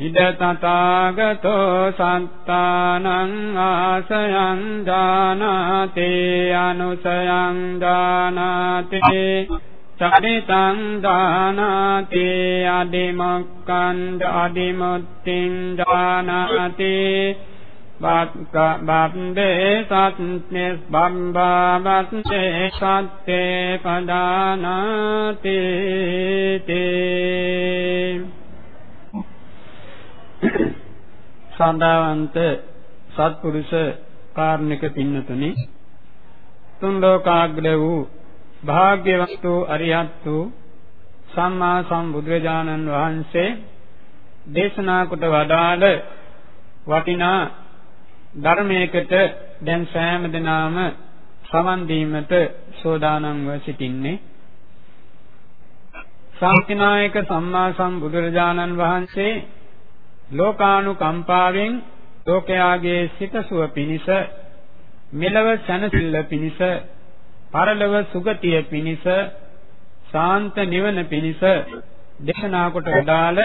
ඉද තථාගතෝ සත්තානං ආසයං දානාති අනුසයං දානාති චරිතං දානාති අදිමොක්ඛං අදිමුත්තිං දානාති බබ්බේ සත්නේ බම්බාවත්තේ සත්තේ පදානාති තේ සඳාවන්ත සත්පුරුෂ කාර්මික පින්නතුනි තුන් ලෝකාග්‍ර වූ භාග්‍යවත් වූ අරිහත් වූ සම්මා සම්බුදුරජාණන් වහන්සේ දේශනා කොට වදාළ වටිනා ධර්මයකට දැන් සෑම දිනම සමන් දීමට සෝදානම්ව සිටින්නේ ශාන්තිනායක සම්මා සම්බුදුරජාණන් වහන්සේ ලෝකානුකම්පාවෙන් ලෝකයාගේ සිතසුව පිණිස මෙලව සැනසෙල්ල පිණිස පරලොව සුගතිය පිණිස ශාන්ත නිවන පිණිස දේශනා කොට වදාළ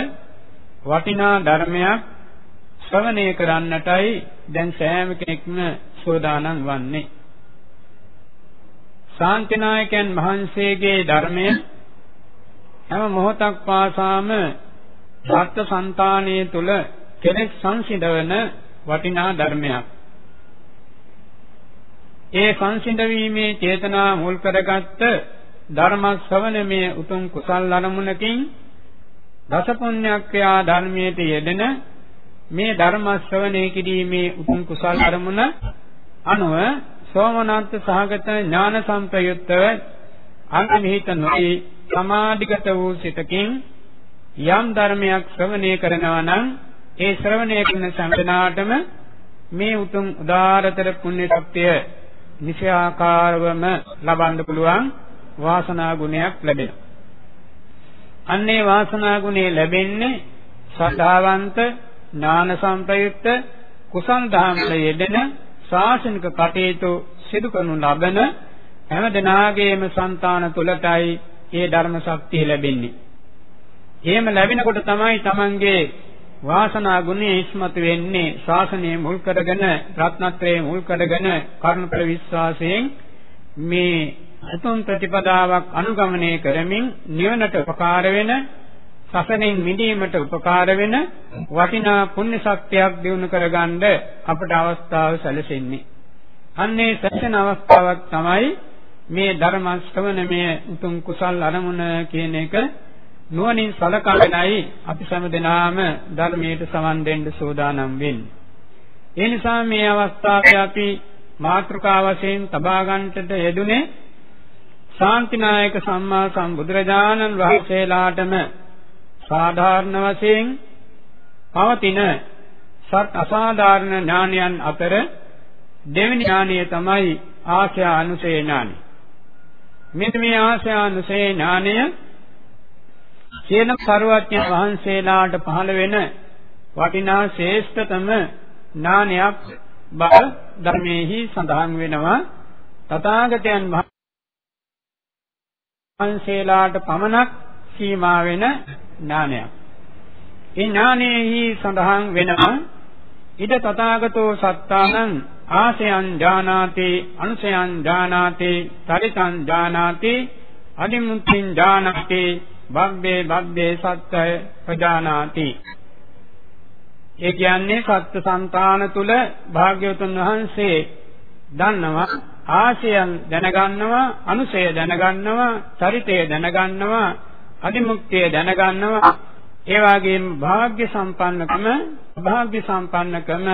වටිනා ධර්මයක් ශ්‍රවණය කරන්නටයි දැන් සෑම කෙනෙක්ම සෝදානම් වන්නේ. ශාන්තිනායකයන් වහන්සේගේ ධර්මය හැම මොහොතක් පාසාම සත්ත්ව సంతානයේ තුල කෙනෙක් සංසිඳවන වටිනා ධර්මයක්. ඒ සංසිඳ වීමේ චේතනා මුල් කරගත්ත ධර්ම ශ්‍රවණමය උතුම් කුසල් අරමුණකින් දස පුණ්‍යක්ඛයා ධර්මයේ යෙදෙන මේ ධර්ම ශ්‍රවණය කිරීමේ උතුම් කුසල් අරමුණ අනුව සෝමනාන්ත සහගත ඥාන සම්ප්‍රයුක්තව අන්තනිහිත නොයි සමාධිගත වූ සිතකින් යම් ධර්මයක් ශ්‍රවණය කරනවා නම් ඒ ශ්‍රවණය කරන සම්පනාටම මේ උතුම් උදාරතර පුණ්‍ය ශක්තිය නිශ්‍යාකාරවම ලබන්න පුළුවන් වාසනා ගුණයක් ලැබෙනවා. අන්නේ වාසනා ගුණය ලැබෙන්නේ ශ්‍රද්ධාවන්ත ඥාන සම්ප්‍රයුක්ත කුසල් දහම්ල යෙදෙන ශාසනික කටයුතු සිදු කරනු ලබන හැම දිනාගේම సంతාන තුලටයි ඒ ධර්ම ශක්තිය ලැබෙන්නේ. එහෙම ලැබෙනකොට තමයි Tamange වාසනා ගුණය ඉස්මතු වෙන්නේ ශාසනය මුල් කරගෙන රත්නත්‍රයේ මුල් කරගෙන කරුණපර විශ්වාසයෙන් මේ උතුම් ප්‍රතිපදාවක් අනුගමනය කරමින් නිවනට උපකාර වෙන සසනෙන් මිදීමට උපකාර වෙන වටිනා පුණ්‍ය ශක්තියක් දිනු කරගන්න අපට අවස්ථාව සැලසෙන්නේ. අන්නේ සැලසෙන අවස්ථාවක් තමයි මේ ධර්ම ශ්‍රවණමය උතුම් කුසල් අරමුණ කියන එක නුවණින් සලකාගෙනයි අපි සෑම දිනාම ධර්මයට සමන් දෙන්න සූදානම් වෙන්නේ. ඒ නිසා මේ අවස්ථාවේ අපි මාතෘකා වශයෙන් තබා ගන්නට යෙදුනේ ශාන්තිනායක සම්මා සම්බුදුරජාණන් වහන්සේලාටම සාධාරණ වශයෙන් පවතින සත් අසාධාරණ ඥානයන් අතර දෙවෙනි ඥානය තමයි ආශ්‍රය අනුසය ඥානය. මෙන්න මේ ආශ්‍රය අනුසය ඥානය සියලු සරුවඥ වහන්සේලාට පහළ වෙන වටිනා ශ්‍රේෂ්ඨතම ඥානයක් බව ධර්මයේහි සඳහන් වෙනවා තථාගතයන් වහන්සේලාට පමණක් සීමා වෙන ඥානයක්. ඒ ඥානයේහි සඳහන් වෙනවා ඉද තථාගතෝ සත්තානං ආසයන් ඥානාති අනුසයන් ඥානාති තරිතං ඥානාති අදිමුත්තිං ඥානාති බබ්බේ බබ්බේ සත්‍යය ප්‍රජානාති. ඒ කියන්නේ සත්ත්ව సంతාන තුල භාග්‍යවතුන් වහන්සේ දන්නවා ආශයන් දැනගන්නවා අනුසය දැනගන්නවා චරිතය දැනගන්නවා අදිමුක්තිය දැනගන්නවා. ඒ වගේම භාග්‍ය සම්පන්නකම භාග්‍ය සම්පන්නකම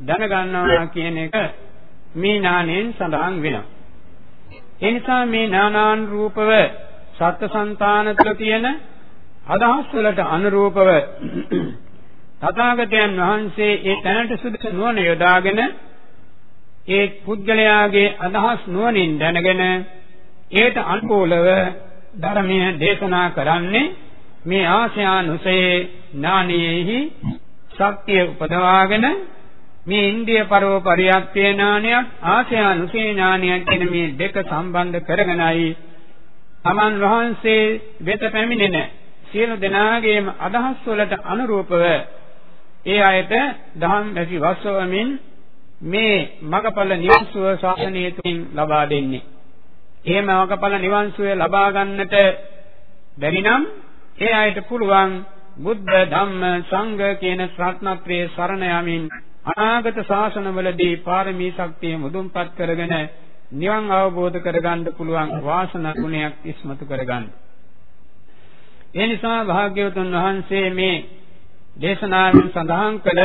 දැනගන්නවා කියන එක මේ ඥාණයෙන් සඳහන් වෙනවා. ඒ නිසා මේ ඥානාන් රූපව සත්ත්ව సంతාන තුළ තියෙන අදහස් වලට අනුරූපව තථාගතයන් වහන්සේ ඒ තැනට සුදුසු නුවණ යොදාගෙන ඒ පුද්ගලයාගේ අදහස් නුවණින් දැනගෙන ඒට අනුකූලව ධර්මය දේශනා කරන්නේ මේ ආශ්‍යානුසයේ ඥානීයෙහි ශක්තිය උපදවාගෙන මේ ඉන්දිය පරව පරියක්තේ ඥානයත් ආශ්‍යානුසේ ඥානයත් කියන මේ දෙක සම්බන්ධ කරගෙනයි තමන් වහන්සේ වෙත පැමිණෙන සියලු දෙනාගේම අදහස් වලට අනුරූපව ඒ අයට දහම් වැසි වස්සවමින් මේ මගපල නිවන් සුව ශාසනය තුලින් ලබා දෙන්නේ. එහෙම මගපල නිවන් සුව ලබා ගන්නට බැරි නම් ඒ අයට පුළුවන් බුද්ධ ධම්ම සංඝ කියන රත්නත්‍රයේ සරණ යමින් අනාගත ශාසනවලදී පාරමී ශක්තිය මුදුන්පත් කරගෙන නිවන් අවබෝධ කරගන්න පුළුවන් වාසනා ගුණයක් ඉස්මතු කරගන්න. ඒ නිසා භාග්‍යවතුන් වහන්සේ මේ දේශනාවෙන් සඳහන් කළ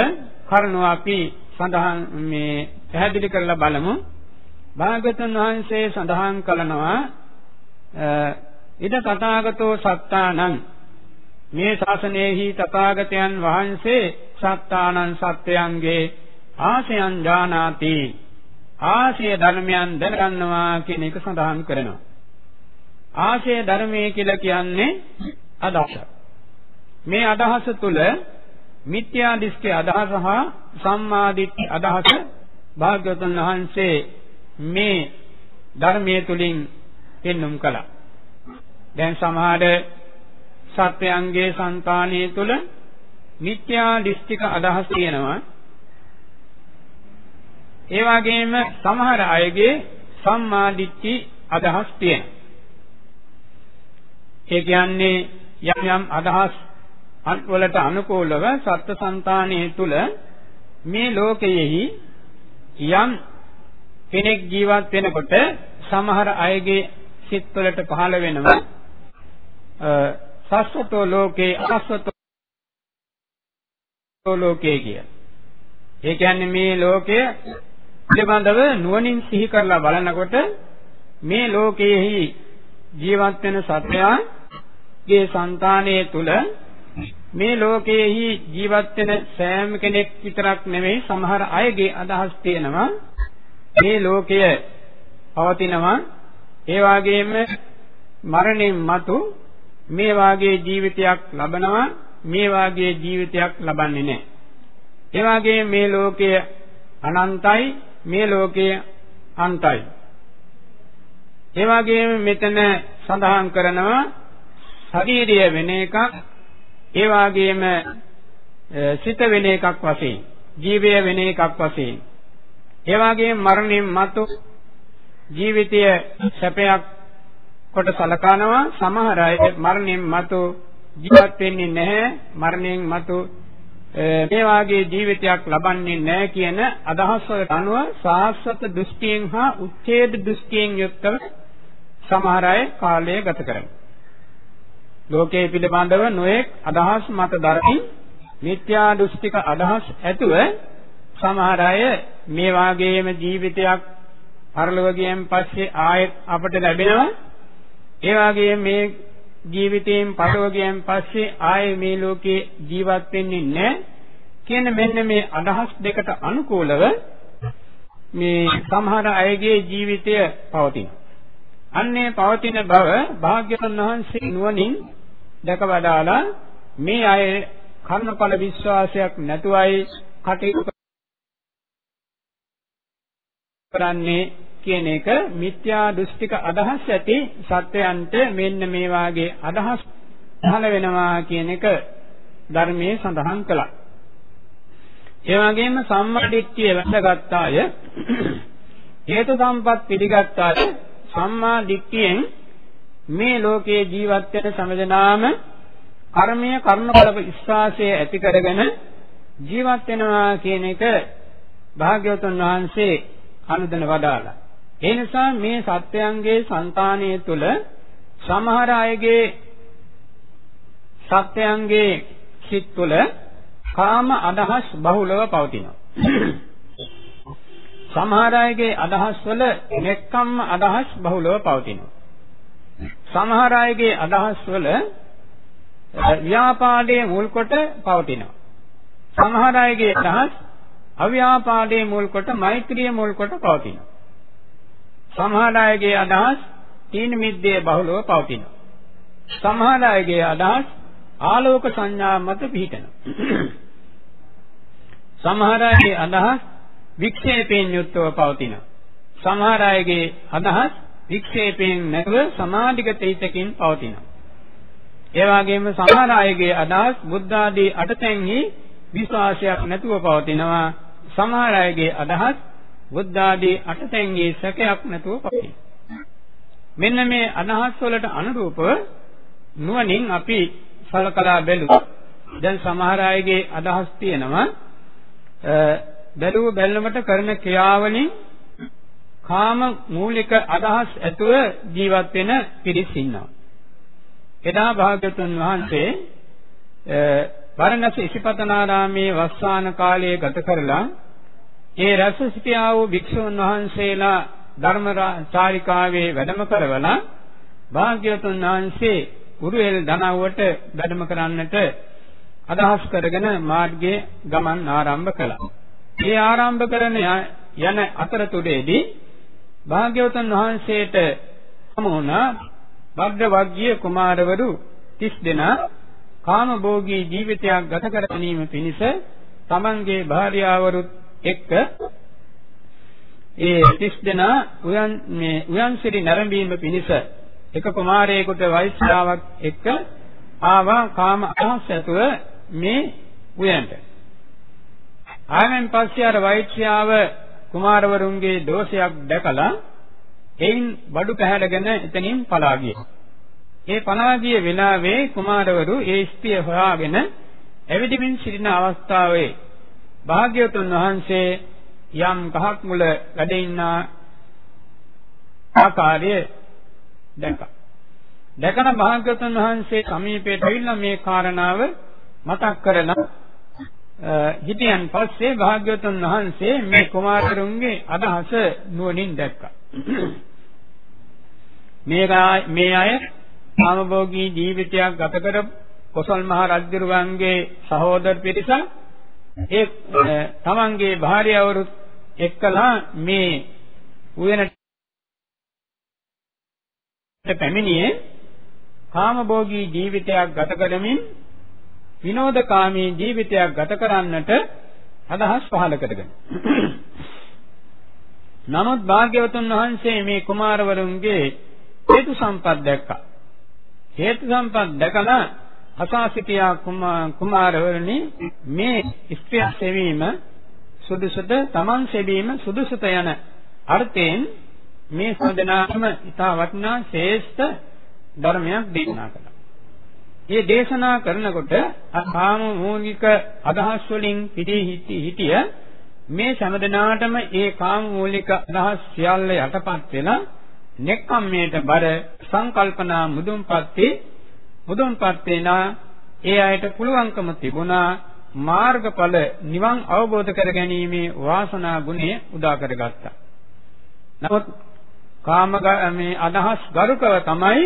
කරුණ අපි සඳහන් මේ පැහැදිලි කරලා බලමු. භාග්‍යවතුන් වහන්සේ සඳහන් කළනවා ඉද තථාගතෝ සත්තානං මේ ශාසනයෙහි තථාගතයන් වහන්සේ සත්තානං සත්‍යයන්ගේ ආශයන් ඥානාති ආශය ධර්මයන් දැනගන්නවා කියන එක සඳහන් කරනවා. ආශය ධර්මයේ කියලා කියන්නේ අදහස. මේ අදහස තුළ මිත්‍යා දෘෂ්ටි අදහස හා සම්මා දිට්ඨි අදහස භාග්‍යවතුන් වහන්සේ මේ ධර්මයේ තුලින් පෙන්눔 කළා. දැන් සමහර සත්‍යයන්ගේ సంతානයේ තුල මිත්‍යා දෘෂ්ටික අදහස් තියෙනවා. ඒ වගේම සමහර අයගේ සම්මා දිට්ඨි අදහස් තියෙනවා. ඒ කියන්නේ යම් යම් අදහස් වලට අනුකූලව සත්ත්ව సంతානිය තුල මේ ලෝකයෙහි යම් කෙනෙක් ජීවත් වෙනකොට සමහර අයගේ සිත් වලට පහළ වෙනවා සස්වතෝ ලෝකේ අසස්වතෝ ලෝකේ කිය. ඒ කියන්නේ මේ ලෝකය පිළිබඳව නුවණින් සිහි කරලා බලනකොට මේ ලෝකයේහි ජීවත් වෙන සත්‍යයන්ගේ సంతානයේ තුල මේ ලෝකයේහි ජීවත් වෙන සෑම කෙනෙක් විතරක් නෙවෙයි සමහර අයගේ අදහස් තියෙනවා. මේ ලෝකය පවතිනවා. ඒ වගේම මරණයෙන් මතු මේ වාගේ ජීවිතයක් ලබනවා. මේ වාගේ ජීවිතයක් ලබන්නේ නැහැ. ඒ වාගේ මේ ලෝකය අනන්තයි. මේ ලෝකය අන්තයි. ඒ වගේම මෙතන සඳහන් කරනවා ශරීරය වෙන එකක් ඒ වගේම සිත වෙන එකක් වශයෙන් ජීවය වෙන එකක් වශයෙන්. ඒ වගේම මරණයෙන් මතු ජීවිතය සැපයක් කොට සලකනවා. සමහර අය මරණයෙන් මතු ජීවත් වෙන්නේ නැහැ. මරණයෙන් මතු මේ වාගේ ජීවිතයක් ලබන්නේ නැහැ කියන අදහස් වලට අනුව සාස්වත දෘෂ්ටියෙන් හා උච්ඡේද දෘෂ්ටියෙන් යුක්තව සමහර අය කාලය ගත කරනවා. ලෝකයේ පිළිබඳව නොඑක් අදහස් මත දරමින් මිත්‍යා දෘෂ්ටික අදහස් ඇතුව සමහර අය මේ වාගේම ජීවිතයක් පරලොව ගියන් පස්සේ ආයෙත් අපට ලැබෙනවා ඒ වගේම මේ ජීවිතයෙන් පරලෝකයෙන් පස්සේ ආයේ මේ ලෝකේ ජීවත් වෙන්නේ නැහැ කියන මෙන්න මේ අදහස් දෙකට අනුකූලව මේ සමහර අයගේ ජීවිතය පවතිනවා. අන්නේ පවතින බව භාග්‍යවතුන් වහන්සේ නුවණින් දැකවදාලා මේ අය කර්ණඵල විශ්වාසයක් නැතුවයි කටයුතු කරන්නේ කියන එක මිත්‍යා දෘෂ්ටික අදහස් ඇති සත්වයන්ට මෙන්න මේ වාගේ අදහස් පහළ වෙනවා කියන එක ධර්මයේ සඳහන් කළා. ඒ වගේම සම්මාදිට්ඨිය වැඳගත් අය හේතු සම්පත් පිළිගත් අය සම්මා දිට්ඨියෙන් මේ ලෝකයේ ජීවත් වෙන සමදනාම කර්මය කර්ණඵල විශ්වාසය ඇති කරගෙන ජීවත් වෙනවා කියන එක භාග්‍යවතුන් වහන්සේ අනුදැන වදාලා. ඒ නිසා මේ සත්‍යයන්ගේ సంతානය තුල සමහර අයගේ සත්‍යයන්ගේ සිත් තුළ කාම අදහස් බහුලව පවතිනවා. සමහර අයගේ අදහස් වල නෙක්ඛම්ම අදහස් බහුලව පවතිනවා. සමහර අයගේ අදහස් වල ව්‍යාපාදයේ මුල් කොට පවතිනවා. සමහර අයගේ අදහස් අව්‍යාපාදයේ මුල් කොට මෛත්‍රිය මුල් කොට පවතිනවා. සමහර අයගේ අදහස් තීන මිද්දේ බහුලව පවතිනවා. සමහර අයගේ අදහස් ආලෝක සංඥා මත පිහිටනවා. සමහර අයගේ අදහස් වික්ෂේපයෙන් යුක්තව පවතිනවා. සමහර අයගේ අදහස් වික්ෂේපයෙන් නැතුව සමාධිගත හිතකින් පවතිනවා. ඒ වගේම සමහර අයගේ අදහස් බුද්ධ ආදී අටතැන්හි විශ්වාසයක් නැතුව පවතිනවා. සමහර අයගේ අදහස් බුද්ධ ආදී අටතැන්හි සැකයක් නැතුව පවතිනවා. මෙන්න මේ අදහස් වලට අනුරූපව නුවණින් අපි සලකලා බැලුවා. දැන් සමහර අයගේ අදහස් තියෙනවා බැලුව බැලමට කරන ක්‍රියාවලින් කාම මූලික අදහස් ඇතුව ජීවත් වෙන පිරිස් ඉන්නවා. එදා භාග්‍යතුන් වහන්සේ වරණස ඉසිපතනාරාමේ වස්සාන කාලයේ ගත කරලා ඒ රස සිටියා වූ භික්ෂුන් වහන්සේලා ධර්ම චාරිකාවේ වැඩම කරවලා භාග්‍යවතුන් වහන්සේ උරුවෙල් දනව්වට වැඩම කරන්නට අදහස් කරගෙන මාර්ගයේ ගමන් ආරම්භ කළා. මේ ආරම්භ කරන යන අතරතුරේදී භාග්‍යවතුන් වහන්සේට හමු වුණා භග්ගවග්ගීය කුමාරවරු 30 දෙනා කාමභෝගී ජීවිතයක් ගත කර ගැනීම පිණිස තමන්ගේ භාර්යාවරුත් එක්ක ඒ 30 දෙනා උයන් මේ උයන්සිරි නැරඹීම පිණිස එක කුමාරයෙකුට වෛශ්‍යාවක් එක්ක ආවා කාම අදහස් ඇතුව මේ උයන්ට. ආවෙන් පස්සේ අර වෛශ්‍යාව කුමාරවරුන්ගේ දෝෂයක් දැකලා එයින් බඩු පැහැරගෙන එතනින් පලා ගියා. ඒ පලා ගිය වෙලාවේ කුමාරවරු ඒ ස්ත්‍රිය හොයාගෙන ඇවිදිමින් සිටින අවස්ථාවේ භාග්‍යවතුන් වහන්සේ යම් ගහක් මුල වැඩ ඉන්න ආකාරය දැක්කා. දැකන භාග්‍යවතුන් වහන්සේ සමීපයට ඇවිල්ලා මේ කාරණාව මතක් කරලා හිටියන් පස්සේ භාග්‍යවතුන් වහන්සේ මේ කුමාරතුන්ගේ අදහස නුවණින් දැක්කා. මේ මේ අය කාමභෝගී ජීවිතයක් ගත කර කොසල් මහ රජුරුවන්ගේ සහෝදර පිරිස ඒ තමන්ගේ භාර්යාවරුත් එක්කලා මේ උයනට පැමිණියේ කාමභෝගී ජීවිතයක් ගත කරමින් විනෝදකාමී ජීවිතයක් ගත කරන්නට අදහස් පහළ කරගෙන. නමුත් භාග්‍යවතුන් වහන්සේ මේ කුමාරවරුන්ගේ හේතු සම්පත් දැක්කා. හේතු සම්පත් දැකලා අසාසිතියා කුමාරවරුනි මේ ස්ත්‍රිය සෙවීම සුදුසුද තමන් සෙවීම සුදුසුත යන අර්ථයෙන් මේ සඳනාම ඉතා වටිනා ශ්‍රේෂ්ඨ ධර්මයක් දේශනා කළා. මේ දේශනා කරනකොට අකාම මූලික අදහස් වලින් පිටී හිටිය මේ සමදනාටම ඒ කාම මූලික අදහස් සියල්ල යටපත් වෙලා නෙක්ඛම්මයට බර සංකල්පනා මුදුන්පත්ති මුදුන්පත් වෙනා ඒ අයට පුළුවන්කම තිබුණා මාර්ගඵල නිවන් අවබෝධ කර ගැනීමේ වාසනා ගුණය උදා කරගත්තා. නමුත් කාම මේ අදහස් ගරුකව තමයි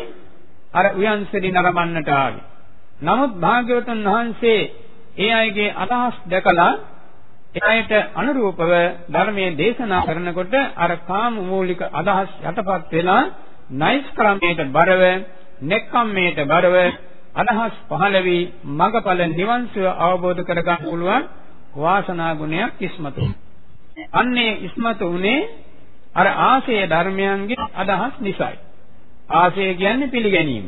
අර උයන්සෙලි නරඹන්නට ආවේ. නමුත් භාග්‍යවතුන් වහන්සේ ඒ අයගේ අදහස් දැකලා එයට අනුරූපව ධර්මයේ දේශනා කරනකොට අර කාම මූලික අදහස් යටපත් වෙලා නයිස් ක්‍රමයට බරව, නෙක්ඛම්මයට බරව අදහස් පහළ වී මඟඵල නිවන් සුව අවබෝධ කරගන්න පුළුවන් වාසනා ගුණයක් ඉස්මතු. අන්නේ ඉස්මතු උනේ අර ආශය ධර්මයන්ගේ අදහස් නිසායි. ආශය කියන්නේ පිළිගැනීම.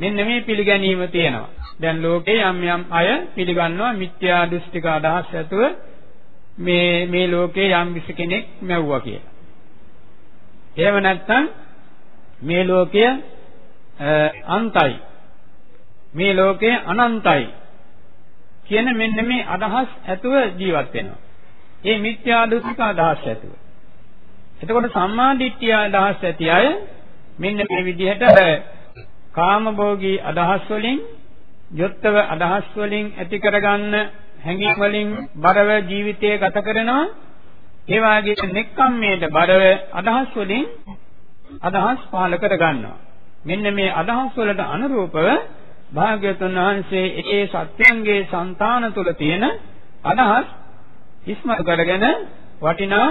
මෙන්න මේ පිළිගැනීම තියෙනවා. දැන් ලෝකේ යම් යම් අය පිළිගන්නවා මිත්‍යා දෘෂ්ටික අදහස් ඇතුව මේ මේ ලෝකේ යම් කිසි කෙනෙක් මැව්වා කියලා. එහෙම නැත්නම් මේ ලෝකය අන්තයි. මේ ලෝකය අනන්තයි. කියන මෙන්න මේ අදහස් ඇතුව ජීවත් වෙනවා. ඒ මිත්‍යා දෘෂ්ටික අදහස් ඇතුව. එතකොට සම්මා දිට්ඨිය අදහස් ඇති අය මෙන්න මේ විදිහට කාමභෝගී අදහස් වලින් යොත්තව අදහස් වලින් ඇති කරගන්න හැඟීම් වලින් බරව ජීවිතය ගත කරනවා ඒ වාගේ නෙක්ඛම්මයට බරව අදහස් වලින් අදහස් පහල කර ගන්නවා මෙන්න මේ අදහස් වලට අනුරූපව භාග්‍යතුන් වහන්සේ ඒ සත්‍යංගේ సంతාන තුල තියෙන අදහස් ඉස්මතු කරගෙන වටිනා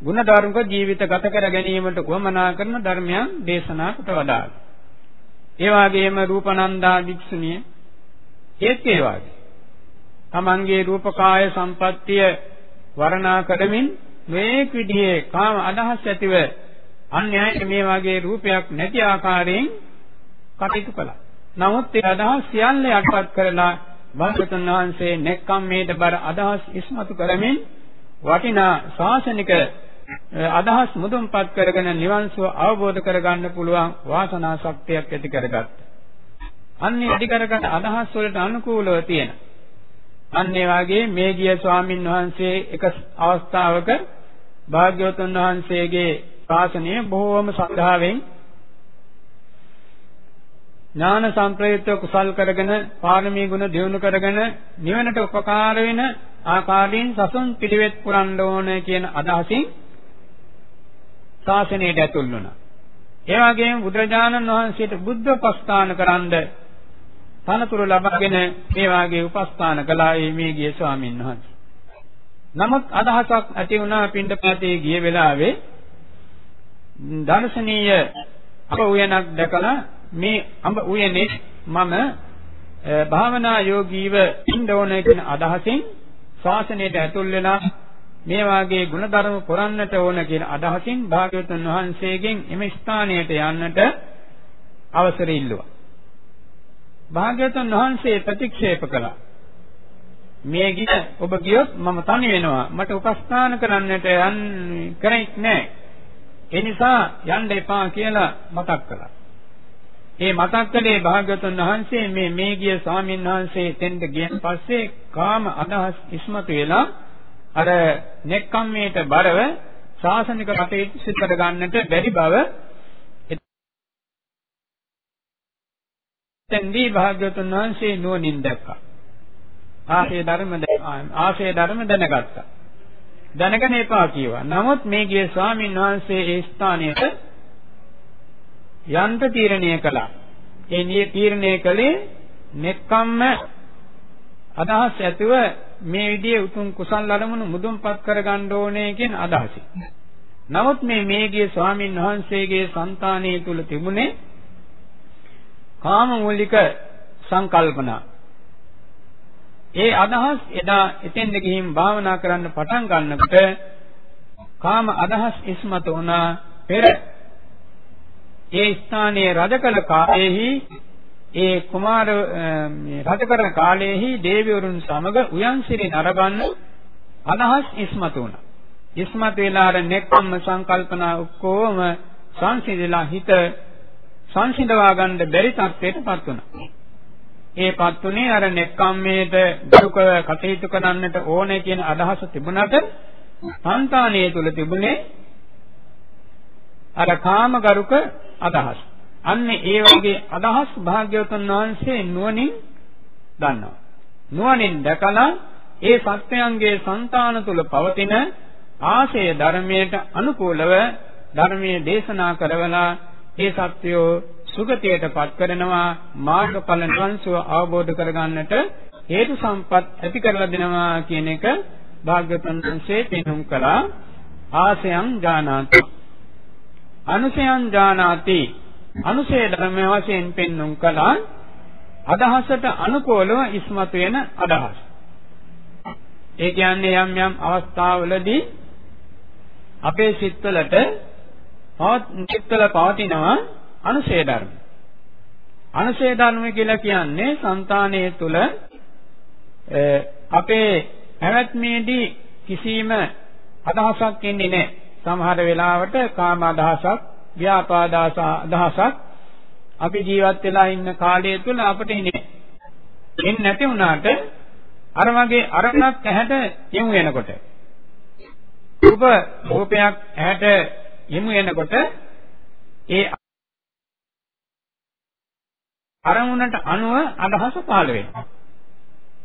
ගුණධර්මක ජීවිත ගත කර ගැනීමට උවමනා කරන ධර්මයන් දේශනා කොට වදාළා. ඒ වගේම රූපනන්දා භික්ෂුණිය ඒත් ඒ වගේ. තමන්ගේ රූපකාය සම්පත්තිය වර්ණනා කරමින් මේක විදිහේ කාම අදහස් ඇතිව අන්‍යයට මේ වගේ රූපයක් නැති ආකාරයෙන් කටයුතු කළා. නමුත් ඒ අදහස් සියල්ල යටපත් කරලා භාගතුන් වහන්සේ නෙක්ඛම්මේට බර අදහස් ඉස්මතු කරමින් වටිනා ශාසනික අදහස් මුදුන්පත් කරගෙන නිවන් සුව අවබෝධ කරගන්න පුළුවන් වාසනා ශක්තියක් ඇති කරගත්තා. අන්නේ ඇති කරගන්න අදහස් වලට අනුකූලව තියෙන. අන්නේ වාගේ මේ ගිය ස්වාමින් වහන්සේ එක අවස්ථාවක භාග්‍යවතුන් වහන්සේගේ ශාසනය බොහෝම ශ්‍රද්ධාවෙන් ඥාන සම්ප්‍රයුක්ත කුසල් කරගෙන පාරමී ගුණ දියුණු කරගෙන නිවනට උපකාර වෙන ආකාරයෙන් සසුන් පිළිවෙත් පුරන්න ඕන කියන අදහසින් ශාසනයට ඇතුල් වුණා. ඒ වගේම බුදුරජාණන් වහන්සේට බුද්ධ උපස්ථාන කරන්ද තනතුරු ලබාගෙන මේ වාගේ උපස්ථාන කළා මේ ගිය ස්වාමීන් වහන්සේ. නමුත් අදහසක් ඇති වුණා පින්ඩපාතේ ගිය වෙලාවේ දර්ශනීය අප උයනක් දැකලා මේ අඹ උයනේ මම භාවනා යෝගීව ඉන්න ඕනේ කියන අදහසින් ශාසනයට ඇතුල් වෙලා මේ වාගේ ಗುಣධර්ම පුරන්නට ඕන කියන අදහසින් භාග්‍යවතුන් වහන්සේගෙන් එම ස්ථානයට යන්නට අවසර ඉල්ලුවා. භාග්‍යවතුන් වහන්සේ ප්‍රතික්ෂේප කළා. මේ ගිය ඔබ ගියොත් මම තනි වෙනවා. මට උපස්ථාන කරන්නට යන්න කෙනෙක් නැහැ. ඒ නිසා යන්න එපා කියලා මතක් කළා. ඒ මතක් කළේ භාග්‍යවතුන් වහන්සේ මේ මේ ගිය ස්වාමීන් වහන්සේ තෙන්ද ගියන් පස්සේ කාම අදහස් ඉස්මතු වෙලා අර නෙක්ඛම්මේට බරව ශාසනික කටයුතු සිදු කර ගන්නට බැරි බව එතෙන්දී භාග්‍යවතුන් වහන්සේ නුවණින් දැක්කා. ආශේ ධර්ම ආශේ ධර්ම දැනගත්තා. දැනගෙන එපා කිව්වා. නමුත් මේ ගිය ස්වාමීන් වහන්සේ ඒ ස්ථානයට යන්ත තීරණය කළා. ඒ නිය තීරණය කළේ නෙක්ඛම්ම අදහස් ඇතුව මේ විදිහේ උතුම් කුසල් අරමුණු මුදුන්පත් කරගන්න ඕනේ කියන අදහසින්. නමුත් මේ මේගිය ස්වාමින් වහන්සේගේ సంతානයේ තුල තිබුණේ කාම මූලික සංකල්පනා. ඒ අදහස් එදා එතෙන්ද ගිහින් භාවනා කරන්න පටන් ගන්නකොට කාම අදහස් ඉස්මතු වුණා පෙර ඒ ස්ථානයේ රජකල කාලයේහි ඒ කුමාර රජකරන කාලයේහි දේවවරුන් සමග උයන්සිරි නරඹන්න අදහස් ඉස්මතු වුණා. ඉස්මතු වෙලා අර නෙක්කම්ම සංකල්පනා ඔක්කොම සංසිඳලා හිත සංසිඳවා ගන්න බැරි තත්ත්වයකටපත් වුණා. ඒපත් උනේ අර නෙක්කම්මේට දුක කටයුතු කරන්නට ඕනේ කියන අදහස තිබුණාට සංතානයේ තුල තිබුණේ අර කාමගරුක අදහස්. අන්න ඒ වගේ අදහස් භාග්‍යවතුන් වහන්සේ නුවණින් දන්නවා. නුවණින් දැකලා ඒ සත්‍යයන්ගේ సంతාන තුල පවතින ආශය ධර්මයට අනුකූලව ධර්මයේ දේශනා කරවලා ඒ සත්‍යෝ සුගතියටපත් කරනවා මාර්ගඵල නිවන්සුව අවබෝධ කරගන්නට හේතු සම්පත් ඇති කරලා දෙනවා කියන එක භාග්‍යවතුන් වහන්සේ පෙන්වුම් කළා. ආසයන් ඥානාති අනුසයන් ඥානාති අනුශය ධර්ම වශයෙන් පෙන්눔 කළා. අදහසට අනුකූලව ඉස්මතු වෙන අදහස්. ඒ කියන්නේ යම් යම් අවස්ථාවලදී අපේ සිත්වලට සිත්වල පවතිනවා. අනුශය ධර්ම. අනුශය ධර්ම කියලා කියන්නේ సంతානයේ තුල අපේ පැවැත්මේදී කිසිම අදහසක් එන්නේ නැහැ. සමහර වෙලාවට කාම අදහසක් ව්‍යාපාදාස අදහසක් අපි ජීවත් වෙලා ඉන්න කාලය තුළ අපිට ඉන්නේ. එන්නේ නැති වුණාට අර වගේ අරමුණක් ඇහැට යමු වෙනකොට රූප රූපයක් ඇහැට යමු වෙනකොට ඒ අරමුණට අනුව අදහස පහළ වෙනවා.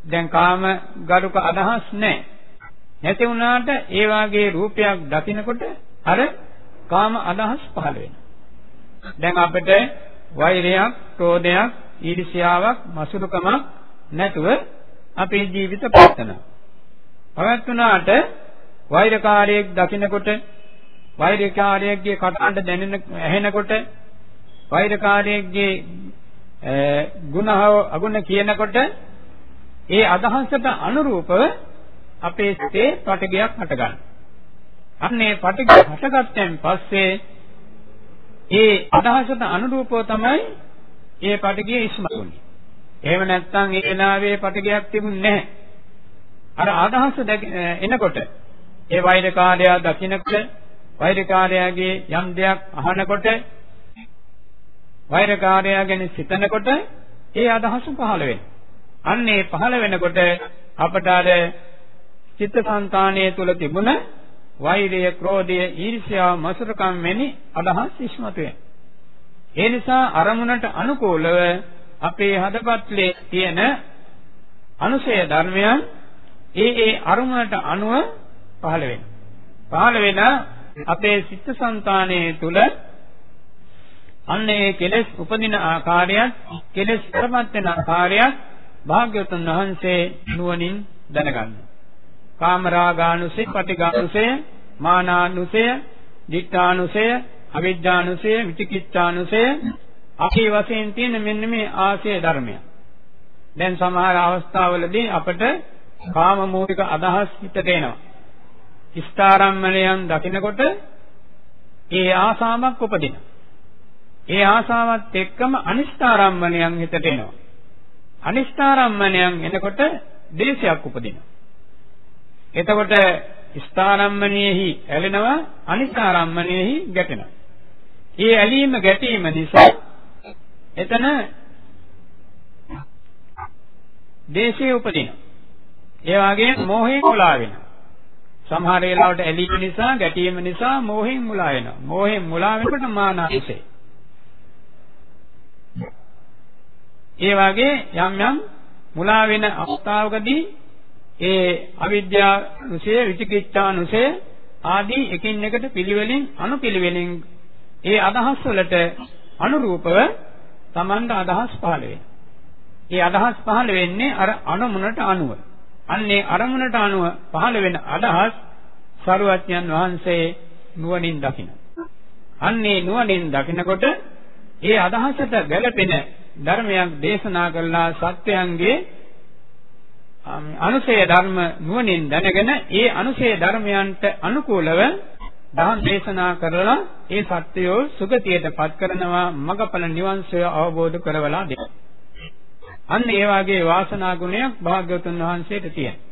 දැන් කාම ගරුක අදහස් නැහැ. නැති වුණාට ඒ වාගේ රූපයක් දකිනකොට අර කාම අදහස් පහළ වෙනවා. දැන් අපිට වෛරයක්, ක්‍රෝධයක්, ඊර්ෂ්‍යාවක්, මසුරුකමක් නැතුව අපේ ජීවිත පවත්නවා. පවත්වනාට වෛරකාරයෙක් දකින්නකොට වෛරකාරයෙක්ගේ කටහඬ දැනෙන ඇහෙනකොට වෛරකාරයෙක්ගේ ගුණව අගුණ කියනකොට ඒ අදහසට අනුරූපව අපේ සිතේ පටගයක් හටගන්නවා. අන්නේ පටගය හටගත්තෙන් පස්සේ ඒ අදහසට අනුරූපව තමයි ඒ පටගය ඉස්මතුනේ. එහෙම නැත්නම් ඒ වෙලාවේ පටගයක් තිබුණේ නැහැ. අර අදහස එනකොට ඒ වෛරකාරයා දකින්නකොට වෛරකාරයාගේ යම් දෙයක් අහනකොට වෛරකාරයා ගැන සිතනකොට ඒ අදහස පහළ වෙනවා. අන්න ඒ පහළ වෙනකොට අපට අර චිත්තසංතානයේ තුල තිබුණ වෛරය, ක්‍රෝධය, ඊර්ෂ්‍යාව, මසුරුකම් වැනි අදහස් ඉස්මතු වෙනවා. ඒ නිසා අරමුණට අනුකූලව අපේ හදපත්ලේ තියෙන අනුසය ධර්මයන් ඒ ඒ අරමුණට අනුව පහළ වෙනවා. පහළ වෙන අපේ චිත්තසංතානයේ තුල අන්න ඒ කෙලෙස් උපදින ආකාරයත් කෙලෙස් ප්‍රමත් වෙන ආකාරයත් භාග්‍යවතුන් වහන්සේ නුවණින් දැනගන්නවා. කාමරාගානුසය, පටිඝානුසය, මානානුසය, දිඨානුසය, අවිජ්ජානුසය, විචිකිච්ඡානුසය අපේ වශයෙන් තියෙන මෙන්න මේ ආශය ධර්මය. දැන් සමහර අවස්ථාවලදී අපට කාම මූලික අදහස් හිතට එනවා. ඉස්තාරම්මණයන් දකිනකොට ඒ ආසාවක් උපදිනවා. ඒ ආසාවත් එක්කම අනිෂ්ඨාරම්මණයන් හිතට එනවා. අනිෂ්ඨාරම්මණයන් එනකොට දේශයක් උපදිනවා. එතකොට ස්ථාරම්මණයෙහි ඇලෙනවා අනිෂ්ඨාරම්මණයෙහි ගැටෙනවා. ඒ ඇලීම ගැටීම නිසා එතන දේශේ උපදිනවා. ඒ වගේම මෝහයෙන් මුලා වෙනවා. සමහර වෙලාවට ඇලීම නිසා ගැටීම නිසා මෝහයෙන් මුලා වෙනවා. මෝහයෙන් මුලා වෙනකොට මානසිකයි. ඒ වගේ යම් යම් මුලා වෙන අවස්ථාවකදී ඒ අවිද්‍යානුසය විචිකිච්ඡානුසය ආදී එකින් එකට පිළිවෙලින් අනුපිළිවෙලින් ඒ අදහස් වලට අනුරූපව Tamanda අදහස් පහළ වෙනවා. ඒ අදහස් පහළ වෙන්නේ අර අනුමුණට අනුව. අන්නේ අරමුණට අනුව පහළ වෙන අදහස් සරුවත්යන් වහන්සේ නුවණින් දකිනවා. අන්නේ නුවණින් දකිනකොට ඒ අදහසට ගැළපෙන ධර්මයක් දේශනා කළා සත්‍යයන්ගේ අනුසය ධර්ම නුවණින් දැනගෙන ඒ අනුසය ධර්මයන්ට අනුකූලව දහම් දේශනා කරලා ඒ සත්‍යය සුගතියට පත් කරනවා මගපල නිවන් සොය අවබෝධ කරවලා දෙනවා. අන්න ඒ වාගේ වාසනා ගුණයක් භාග්‍යවතුන් වහන්සේට තියෙනවා.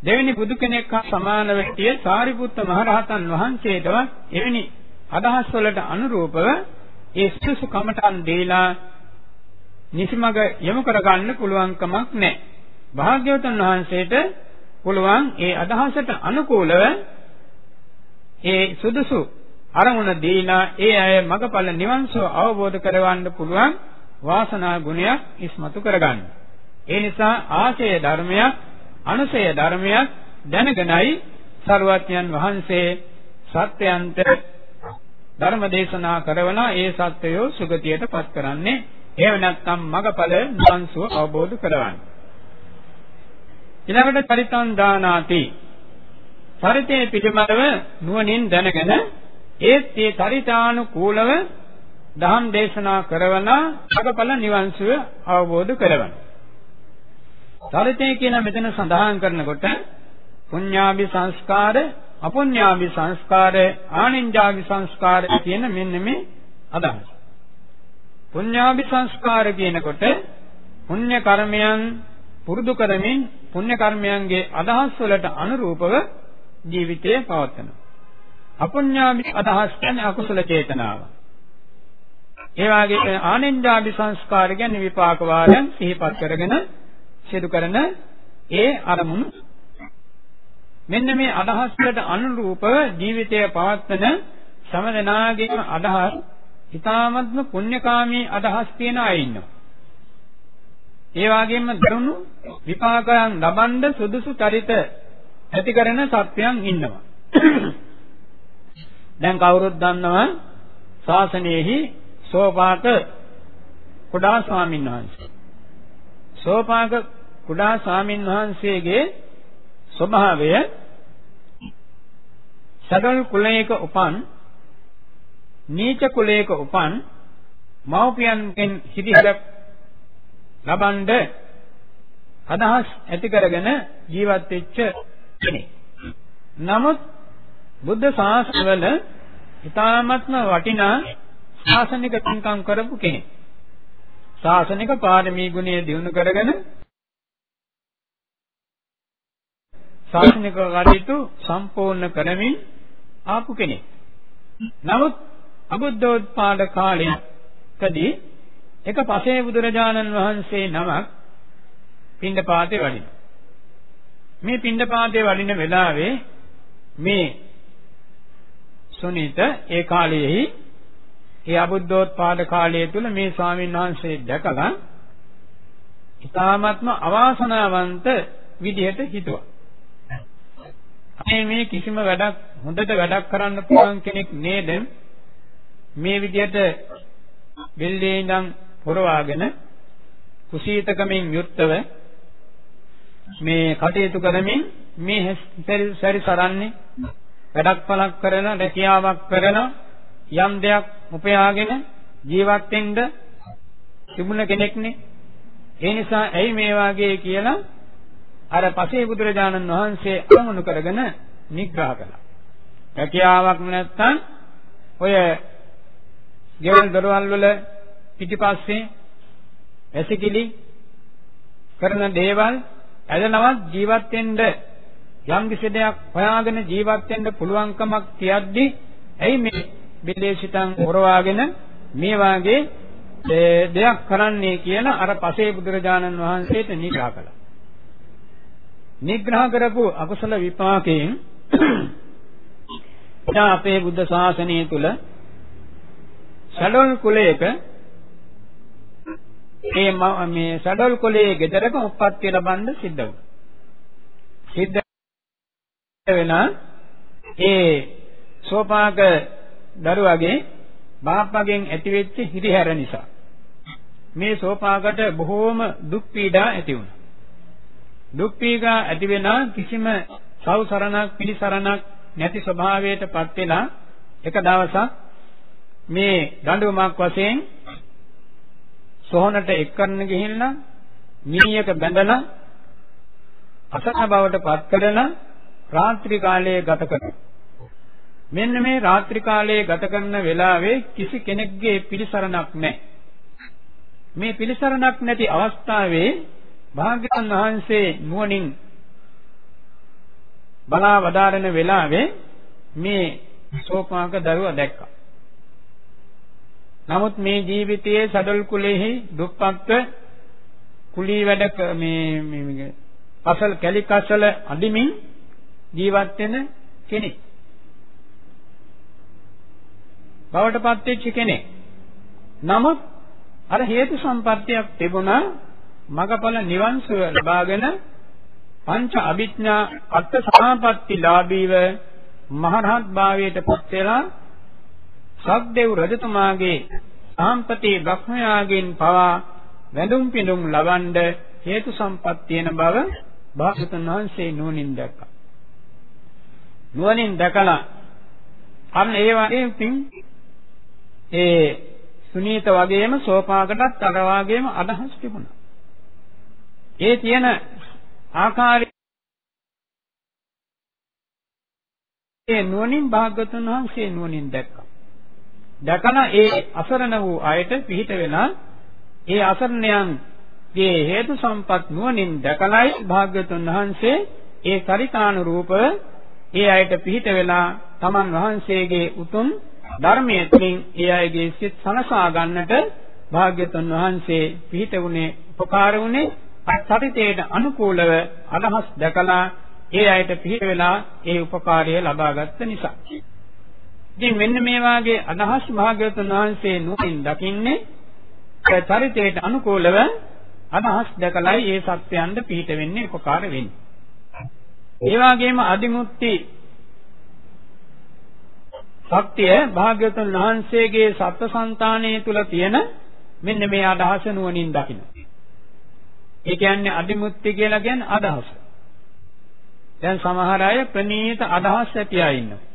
දෙවෙනි බුදු කෙනෙක් හා සමානව සිටිය සාරිපුත්ත මහරහතන් වහන්සේටවත් එවැනි අදහස් වලට අනුරූපව ඒ සුසු කමටන් දීලා නිසිමග යොමු කරගන්න පුළුවන් කමක් නැහැ. භාග්‍යවතුන් වහන්සේට පුළුවන් ඒ අදහසට අනුකූලව ඒ සුදුසු අරමුණ දීලා ඒ අය මගපල නිවන්සෝ අවබෝධ කරවන්න පුළුවන් වාසනා ගුණයක් ඉස්මතු කරගන්න. ඒ නිසා ආශය ධර්මයක් අනුසය ධර්මයක් දැනගෙනයි සරුවත්යන් වහන්සේ සත්‍යයන්ට ධර්ම දේශනා කරවන ඒ සත්‍යය සුගතියට පත් කරන්නේ එහෙම නැත්නම් මගපල නිවන්සෝ අවබෝධ කරවන්නේ. ඊළඟට චරිතං දානාති. චරිතයේ පිටමතව නුවණින් දැනගෙන ඒත් ඒ චරිතානුකූලව දහම් දේශනා කරවන අගපල නිවන්සුව අවබෝධ කරවන. චරිතය කියන මෙතන සඳහන් කරනකොට පුඤ්ඤාභි සංස්කාර, අපුඤ්ඤාභි සංස්කාර, ආනින්ජාභි සංස්කාර කියන මෙන්න මේ අදහස. පුඤ්ඤාභි සංස්කාර කියනකොට පුණ්‍ය කර්මයන් පුරුදු කරමින් පුණ්‍ය කර්මයන්ගේ අදහස් වලට අනුරූපව ජීවිතය පවත්වනවා. අපුඤ්ඤාභි අදහස් කියන්නේ අකුසල චේතනාව. ඒ වගේ ආනෙන්ජාභි සංස්කාර කියන්නේ විපාක වාරයන් සිහිපත් කරගෙන සිදු කරන ඒ අරමුණු මෙන්න මේ අදහස් වලට අනුරූපව ජීවිතය පවත්වන සමදනාගේම අදහස් ඊ타මත්ම පුණ්‍යකාමී අදහස් තියන අය ඉන්නවා. ඒ වගේම දරුණු විපාකයන් ලබන්න සුදුසු චරිත ඇති කරන සත්‍යයන් ඉන්නවා. දැන් කවුරුත් දන්නවා ශාසනයේහි සෝපාක කුඩා ස්වාමීන් වහන්සේ. සෝපාක කුඩා ස්වාමීන් වහන්සේගේ ස්වභාවය සදල් කුලයක උපන් නීච කුලයක උපන් මව්පියන්ගෙන් හිදිහරක් ලබනද අදහස් ඇති කරගෙන ජීවත් වෙච්ච කෙනෙක්. නමුත් බුද්ධ ශාසනවල ඊ타ත්ම වටිනා ශාසනික පින්කම් කරපු කෙනෙක්. ශාසනික පාරමී ගුණය දිනු කරගෙන ශාසනික කටයුතු සම්පූර්ණ කරමින් ආපු කෙනෙක්. නමුත් අබුද්ධෝත්පාද කාලයකදී එක පසේ බුදුරජාණන් වහන්සේ නමක් පින්ඩපාතේ වඩිනවා. මේ පින්ඩපාතේ වඩින වෙලාවේ මේ සුනීත ඒ කාලයේහි ඒ අබුද්ධෝත්පාද කාලය තුල මේ ස්වාමීන් වහන්සේ දැකලා ඊ타ත්ම අවාසනාවන්ත විදිහට හිතුවා. අනේ මේ කිසිම වැඩක් හොඳට වැඩක් කරන්න පුළුවන් කෙනෙක් නේද මේ විදිහට බෙල්ලේ ඉඳන් පුරවාගෙන කුසීතකමින් යුක්තව මේ කටයුතු කරමින් මේ සැරි සරන්නේ වැඩක් පලක් කරන රැකියාවක් කරන යම් දෙයක් උපයාගෙන ජීවත් වෙන්න තිබුණ කෙනෙක්නේ ඒ නිසා ඇයි මේ වාගේ කියලා අර පසේ බුදුරජාණන් වහන්සේ අරමුණු කරගෙන නිග්‍රහ කළා. රැකියාවක් නැත්තම් ඔය ගෙවල් දොරවල් වල පිටිපස්සේ ඇසිකිලි කරන දේවල් ඇදනවත් ජීවත් වෙන්න යම් කිසි දෙයක් හොයාගෙන ජීවත් වෙන්න පුළුවන්කමක් තියද්දි ඇයි මේ විදේශිතං හොරවාගෙන මේ වාගේ දෙයක් කරන්නේ කියලා අර පසේ බුදුරජාණන් වහන්සේට නිග්‍රහ කළා. නිග්‍රහ කරපු අකුසල විපාකයෙන් එදා අපේ බුද්ධ ශාසනය තුල සඩොල් කුලයක මේ මේ සඩොල් කුලයේ ගෙදරක උප්පත්ති ලබන්න සිද්ධ වුණා. සිද්ධ වෙන ඒ සෝපාක දරුවගේ බාප්පගෙන් ඇතිවෙච්ච හිරිහැර නිසා මේ සෝපාකට බොහෝම දුක් පීඩා ඇති වුණා. දුක් පීඩා ඇති වෙන කිසිම සව්සරණක් පිළිසරණක් නැති ස්වභාවයටපත් වෙලා එක දවසක් මේ දඬුවමක් වශයෙන් සොහනට එක් කරන්න ගිහිල්ලා මිනියක බැඳලා අසන බවට පත් කරලා රාත්‍රී කාලයේ ගත කරනවා. මෙන්න මේ රාත්‍රී කාලයේ ගත කරන වෙලාවේ කිසි කෙනෙක්ගේ පිළිසරණක් නැහැ. මේ පිළිසරණක් නැති අවස්ථාවේ භාග්‍යවතුන් වහන්සේ නුවණින් බලා වදාරන වෙලාවේ මේ ශෝකාංග දරුවා දැක්කා. නමුත් මේ ජීවිතයේ සඩල් කුලෙහි දුප්පත්ව කුලී වැඩ මේ මේ අසල් කැලිකසල අදිමින් ජීවත් වෙන කෙනෙක්. බවටපත් වෙච්ච කෙනෙක්. නමුත් අර හේතු සම්පත්තියක් තිබුණා මගපල නිවන් සුව ලබාගෙන පංච අභිඥා අර්ථ සමාපත්තිලාභීව මහරහත් භාවයට පත් වෙලා සක්දෙව් රජතුමාගේ සාම්පති බ්‍රහ්මයාගෙන් පවා වැඳුම් පිඳුම් ලබනද හේතු සම්පත් තියෙන බව භාගතුන් වහන්සේ නුවණින් දැක්කා. නුවණින් දැකලා අන්න ඒ වගේකින් ඒ සුනීත වගේම සෝපාකටත් අර වගේම අදහස් තිබුණා. ඒ තියෙන ආකාරයේ නුවණින් භාගතුන් වහන්සේ නුවණින් දැක්කා. දැකලා ඒ අසරණ වූ අයට පිහිට වෙලා ඒ අසරණයන්ගේ හේතු සම්පත් නුවණින් දැකලයි භාග්‍යතුන් වහන්සේ ඒ චරිතානුරූපව ඒ අයට පිහිට වෙලා තමන් වහන්සේගේ උතුම් ධර්මයේ තුලින් ඒ අයගේ සිත් සනසා ගන්නට භාග්‍යතුන් වහන්සේ පිහිට වුණේ උපකාර වුණේ. චරිතයට අනුකූලව අදහස් දැකලා ඒ අයට පිහිට වෙලා ඒ උපකාරය ලබාගත් නිසා. ඉතින් මෙන්න මේ වාගේ අදහස් භාග්‍යවතුන් වහන්සේ නුවණින් දකින්නේ චරිතයට අනුකූලව අදහස් දැකලායි ඒ සත්‍යයන්ට පිහිට වෙන්නේ උපකාර වෙන්නේ. ඒ වගේම අදිමුක්ති සත්‍ය භාග්‍යවතුන් වහන්සේගේ සත්සංතානයේ තුල තියෙන මෙන්න මේ අදහස නුවණින් දකින්න. ඒ කියන්නේ අදිමුත්‍ති කියලා කියන්නේ අදහස. දැන් සමහර අය ප්‍රනීත අදහස් ඇති අය ඉන්නවා.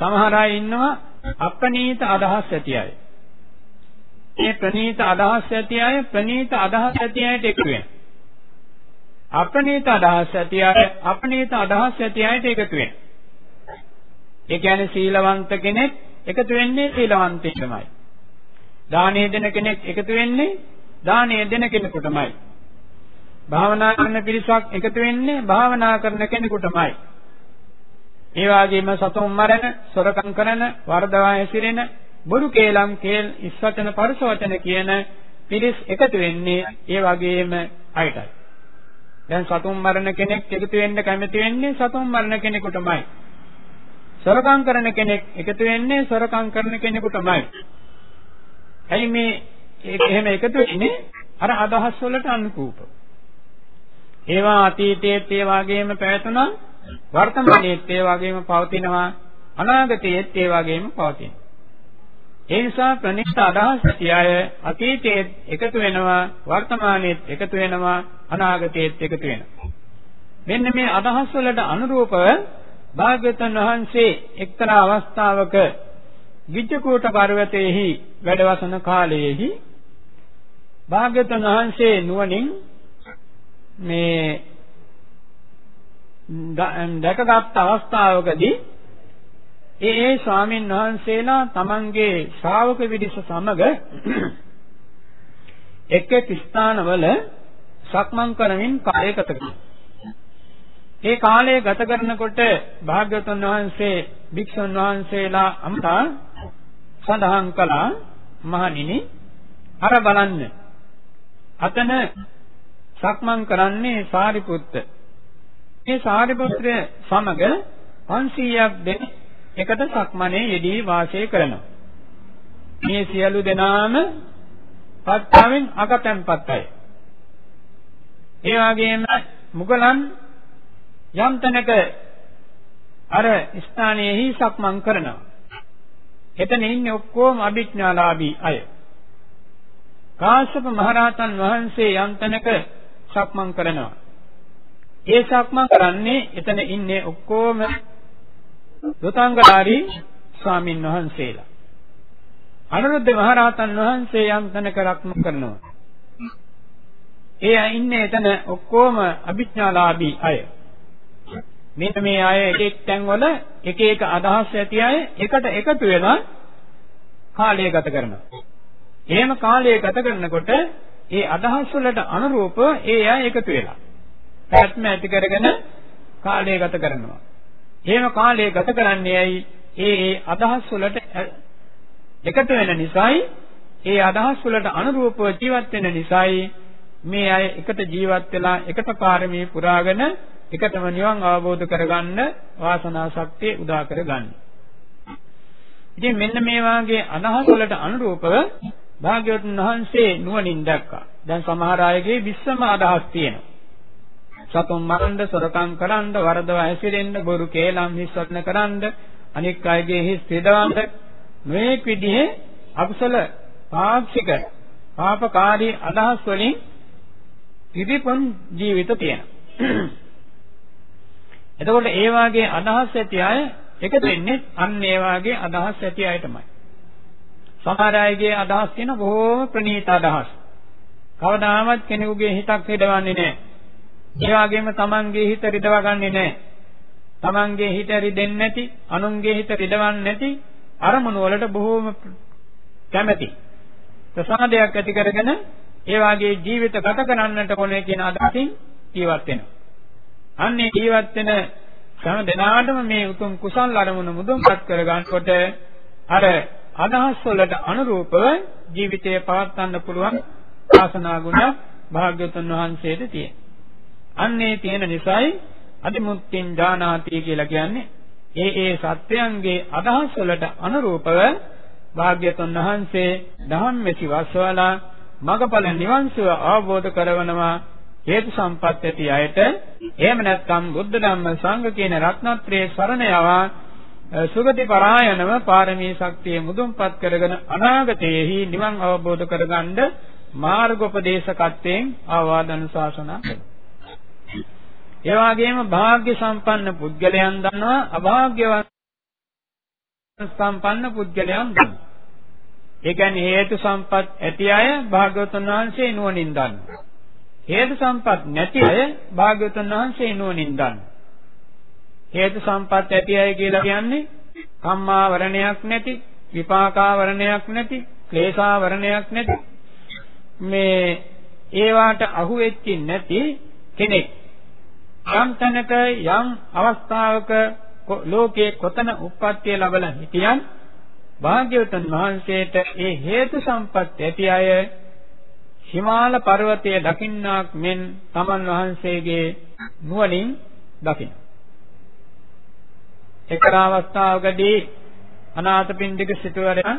සමහර අය ඉන්නවා අප්‍රනීත අදහස් ඇති අය. මේ ප්‍රනීත අදහස් ඇති අය ප්‍රනීත අදහස් ඇති අයට එකතු වෙනවා. අප්‍රනීත අදහස් ඇති අය අප්‍රනීත අදහස් ඇති අයට එකතු වෙනවා. ඒ කියන්නේ සීලවන්ත කෙනෙක් එකතු වෙන්නේ සීලවන්තයෙක්මයි. දානීය දෙන කෙනෙක් එකතු වෙන්නේ දානීය දෙන කෙනෙකුටමයි. භාවනා කරන පිරිසක් එකතු වෙන්නේ භාවනා කරන කෙනෙකුටමයි. ඒ වගේම සතුන් මරණ, සොරකම් කරන, වර්ධවා හැසිරෙන, බොරු කේලම් කේල්, ඉස්වචන පරස වචන කියන පිරිස් එකතු වෙන්නේ ඒ වගේම අයටයි. දැන් සතුන් මරණ කෙනෙක් එකතු වෙන්න කැමති වෙන්නේ සතුන් මරණ කෙනෙකුටමයි. සොරකම් කරන කෙනෙක් එකතු වෙන්නේ සොරකම් කරන කෙනෙකුටමයි. ඇයි මේ ඒක එහෙම එකතු වෙන්නේ? අර අදහස් වලට අනුකූපව. ඒවා අතීතයේත් ඒ වගේම පැවතුණා වර්තමානයේත් ඒ වගේම පවතිනවා අනාගතයේත් ඒ වගේම පවතිනවා. ඒ නිසා ප්‍රනිෂ්ඨ අදහස් තියය අතීතයේත් එකතු වෙනවා වර්තමානයේත් එකතු වෙනවා අනාගතයේත් එකතු වෙනවා. මෙන්න මේ අදහස් වලට අනුරූපව භාග්‍යවතුන් වහන්සේ එක්තරා අවස්ථාවක විජ්ජකූට පර්වතයේහි වැඩවසන කාලයේහි භාග්‍යවතුන් වහන්සේ නුවණින් මේ දැකගත් අවස්ථාවකදී ඒ ඒ ස්වාමීන් වහන්සේලා තමන්ගේ ශ්‍රාවක විදිස සමග එක් එක් ස්ථානවල සක්මන් කරමින් කාය ගත කළා. ඒ කාලය ගත කරනකොට භාග්‍යවතුන් වහන්සේ භික්ෂුන් වහන්සේලා අමතා සඳහන් කළා මහණෙනි අර බලන්න අතන සක්මන් කරන්නේ සාරිපුත්ත. මේ සාරිපුත්‍රය සමග 500ක් දෙන එකට සක්මනේ යෙදී වාසය කරනවා. මේ සියලු දෙනාම පත්තාවෙන් අගතැන්පත් අය. ඒ වගේම මුගලන් යම් තැනක අර ස්ථානයේහි සක්මන් කරනවා. එතන ඉන්නේ ඔක්කොම අභිඥාලාභී අය. කාශ්‍යප මහරහතන් වහන්සේ යම් තැනක සක්මන් කරනවා. ඒ සක්මන් කරන්නේ එතන ඉන්නේ ඔක්කොම දුතාංගකාරී ස්වාමින් වහන්සේලා. අනුරුද්ධ මහරහතන් වහන්සේ යම් තැනක රක්ම කරනවා. ඒ අය ඉන්නේ එතන ඔක්කොම අභිඥාලාභී අය. මෙන්න මේ අය එක එක් තැන්වල එක එක අදහස් ඇති අය එකට එකතු වෙලා කාලය ගත කරනවා. එහෙම කාලය ගත කරනකොට ඒ අදහස් වලට අනුරූප ඒ අය එකතු වෙලා පැවැත්ම ඇති කරගෙන කාලය ගත කරනවා. එහෙම කාලය ගත කරන්නේ ඇයි? ඒ ඒ අදහස් වලට එකතු වෙන නිසායි ඒ අදහස් වලට අනුරූපව ජීවත් වෙන නිසායි මේ අය එකට ජීවත් වෙලා එකට පාරමී පුරාගෙන එකටම නිවන් අවබෝධ කරගන්න වාසනා ශක්තිය උදා කරගන්නේ. ඉතින් මෙන්න මේ වාගේ අදහස් වලට අනුරූපව භාග්‍යවතුන් වහන්සේ නුවණින් දැක්කා. දැන් සමහර අයගේ විස්සම අදහස් තියෙනවා. සතුන් මරන්න, සොරකම් කරන්න, වරදව ඇසිරෙන්න, බොරු කේලම් හිස්වත්න කරන්න, අනික් අයගේ හිස් පිටවන්න මේක විදිහේ අකුසල පාක්ෂික පාපකාරී අදහස් වලින් පිරිපුන් ජීවිත තියෙනවා. එතකොට ඒ වාගේ අදහස් ඇති අය එකතු වෙන්නේ අන්න ඒ වාගේ අදහස් ඇති අය තමයි. සමහර අයගේ අදහස් තියෙන බොහෝම ප්‍රණීත අදහස්. කවදාවත් කෙනෙකුගේ හිතක් හෙදවන්නේ නැහැ. ඒ වගේම Tamanගේ හිත රිදවා ගන්නෙ නැහැ. Tamanගේ හිත රිදෙන්නේ නැති, අනුන්ගේ හිත රිදවන්නේ නැති අරමුණු වලට බොහෝම කැමැති. ප්‍රසාදයක් ඇති කරගෙන ඒ වාගේ ජීවිත ගත කරන්නට කොනේ කියන අදහසින් ජීවත් වෙනවා. අන්නේ ජීවත් වෙන සෑම දිනාටම මේ උතුම් කුසල් අරමුණු මුදුන්පත් කර ගන්නකොට අර අදහස් වලට අනුරූපව ජීවිතය පවත්වන්න පුළුවන් ආසනා ගුණ භාග්‍යවතුන් වහන්සේට තියෙනවා. අන්නේ තියෙන නිසායි අදිමුත්‍තින් ඥානාති කියලා කියන්නේ ඒ ඒ සත්‍යයන්ගේ අදහස් වලට අනුරූපව භාග්‍යතුන් වහන්සේ ධම්මෙසි වස්වලා මගපල නිවන් සුව අවබෝධ කරවනවා හේතු සම්පත් ඇති අයට එහෙම නැත්නම් බුද්ධ ධම්ම සංඝ කියන රත්නත්‍රයේ සරණ යවා සුගති පරායනව පාරමී ශක්තිය මුදුන්පත් කරගෙන අනාගතයේහි නිවන් අවබෝධ කරගන්න මාර්ගෝපදේශකත්වයෙන් ආවාද අනුශාසනා කරනවා. ඒ වගේම වාග්ය සම්පන්න පුද්ගලයන් දන්නවා අභාග්‍යවත් සම්පන්න පුද්ගලයන් දන්නවා. ඒ කියන්නේ හේතු සම්පත් ඇති අය භාග්‍යවතුන් වහන්සේ නුවණින් දන්නවා. හේතු සම්පත් නැති අය භාග්‍යවතුන් වහන්සේ නුවණින් දන්නවා. හේතු සම්පත් ඇති අය කියලා කියන්නේ කම්මාවරණයක් නැති, විපාකාවරණයක් නැති, ක්ලේශාවරණයක් නැති මේ ඒවාට අහු වෙච්චි නැති කෙනෙක්. යම් තැනක යම් අවස්ථාවක ලෝකේ කොතන උප්පත්තිය ලැබලා හිටියන් භාග්‍යවතුන් වහන්සේට ඒ හේතු සම්පත් ඇති අය හිමාල පර්වතය දකින්නාක් මෙන් තමන් වහන්සේගේ නුවණින් දකින්න. එක්තරා අවස්ථාවකදී අනාථපිණ්ඩික සිටුවරයා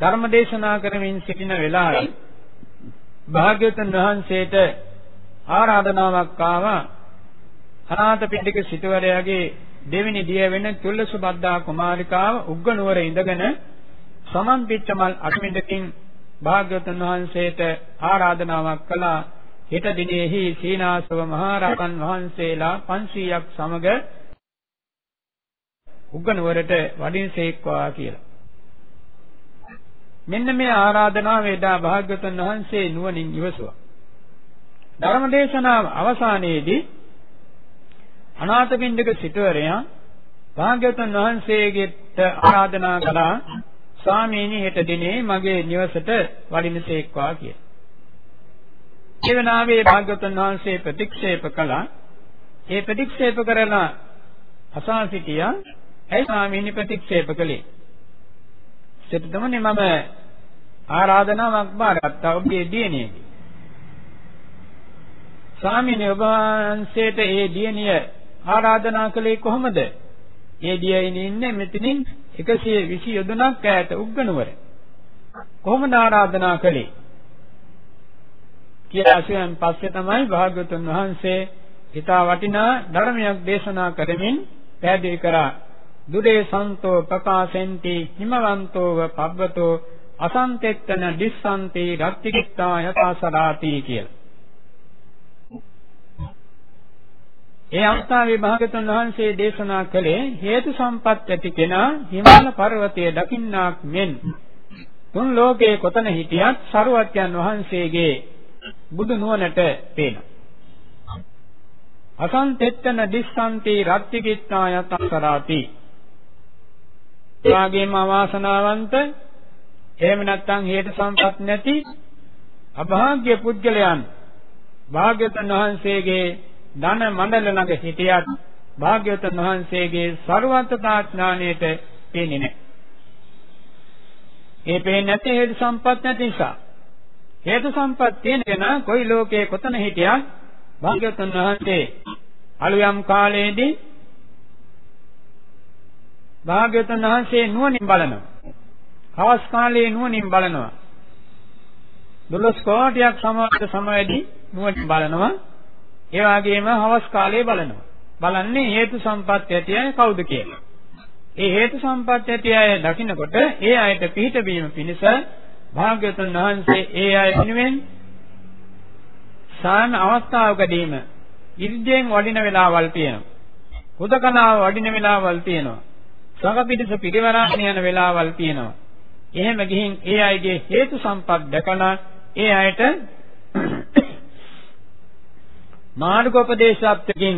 ධර්ම දේශනා කරමින් සිටින වෙලාවේ භාග්‍යවතුන් වහන්සේට ආරාධනාවක් ආවා අනාථපිණ්ඩික සිටුවරයාගේ දෙවෙනි දිය වෙන චුල්ලසුබද්දා කුමාරිකාව උග්ගනුවර ඉඳගෙන සමන් පිටමල් අටමිඩකින් භාග්‍යවතුන් වහන්සේට ආරාධනාවක් කළා හෙට දිනෙහි සීනාසව මහරහතන් වහන්සේලා 500ක් සමග උග්ගනුවරට වඩින්සේක්වා කියලා. මෙන්න මේ ආරාධනාව එදා භාග්‍යවතුන් වහන්සේ නුවණින් ඉවසුවා. ධර්මදේශනාව අවසානයේදී අනාථපිණ්ඩික සිටුවරයා භාග්‍යවතුන් වහන්සේගෙත් ආරාධනා කළා ස්වාමීනි හෙට දිනේ මගේ නිවසට වඩිනසේක්වා කියලා. ඒ වෙනාවේ භාග්‍යවතුන් වහන්සේ ප්‍රතික්ෂේප කළා. ඒ ප්‍රතික්ෂේප කරලා අසා සිටියා ඇයි ස්වාමීනි ප්‍රතික්ෂේප කළේ? සිතදමනේ මම ආරාධනාවක් බාරගත්තා ඔබේ දියණියගේ. ස්වාමීනි ඔබ වහන්සේට ඒ දියණිය ආරාධනා කළේ කොහොමද? ඒ දියණිය ඉන්නේ මෙතනින් 120 යොදුනක් ඈත උග්ගනුවර. කොහොමද ආරාධනා කළේ? කියලා අසුයන් පස්සේ තමයි භාග්‍යවතුන් වහන්සේ හිතා වටිනා ධර්මයක් දේශනා කරමින් පැහැදිලි කරා දුරේ සන්තෝ ප්‍රකාශෙන්ති හිමවන්තෝව පබ්බතෝ අසන්තෙත්තන දිස්සන්ති රත්තිකිත්තා යථාසරාති කියලා. ඒ අවස්ථාවේ භාගතුන් වහන්සේ දේශනා කළේ හේතු සම්පත් ඇති කෙනා හිමාල පර්වතයේ දකින්නාක් මෙන් තුන් ලෝකේ කොතන හිටියත් සරුවත්යන් වහන්සේගේ බුදු නුවණට පේනවා. අසන්තෙත්තන දිස්සන්ති රත්තිකිත්තා යතසරාති. එවාගේම අවාසනාවන්ත එහෙම නැත්නම් හේතු සම්පත් නැති අභාග්‍ය පුද්ගලයන් භාග්‍යවතුන් වහන්සේගේ ධන මණ්ඩල ළඟ හිටියත් භාග්‍යවතුන් වහන්සේගේ ਸਰවඥතා ඥාණයට පේන්නේ නැහැ. ඒ පේන්නේ නැති හේතු සම්පත් නැති නිසා. හේතු සම්පත් තියෙන කෙනා කොයි ලෝකයේ කොතන හිටියත් භාග්‍යවතුන් වහන්සේ අලුයම් කාලයේදී භාග්‍යවතුන් වහන්සේ නුවණින් බලනවා. හවස් කාලයේ නුවණින් බලනවා. 12 කෝටියක් සමවද සමවැදී නුවණින් බලනවා. ඒ වගේම හවස් කාලයේ බලනවා. බලන්නේ හේතු සම්පත් ඇති අය කවුද කියලා. ඒ හේතු සම්පත් ඇති අය දකින්නකොට ඒ අයට පිහිට වීම පිණිස භාග්‍යවතුන් වහන්සේ ඒ අය වෙනුවෙන් සාන අවස්ථාවකදීම ඉර්ධයෙන් වඩින වෙලාවල් තියෙනවා. හුදකලාව වඩින වෙලාවල් තියෙනවා. සංඝ පිටස පිරිවරාගෙන යන වෙලාවල් තියෙනවා. එහෙම ගිහින් ඒ අයගේ හේතු සම්පත් දැකලා ඒ අයට මාර්ගෝපදේශාත්කින්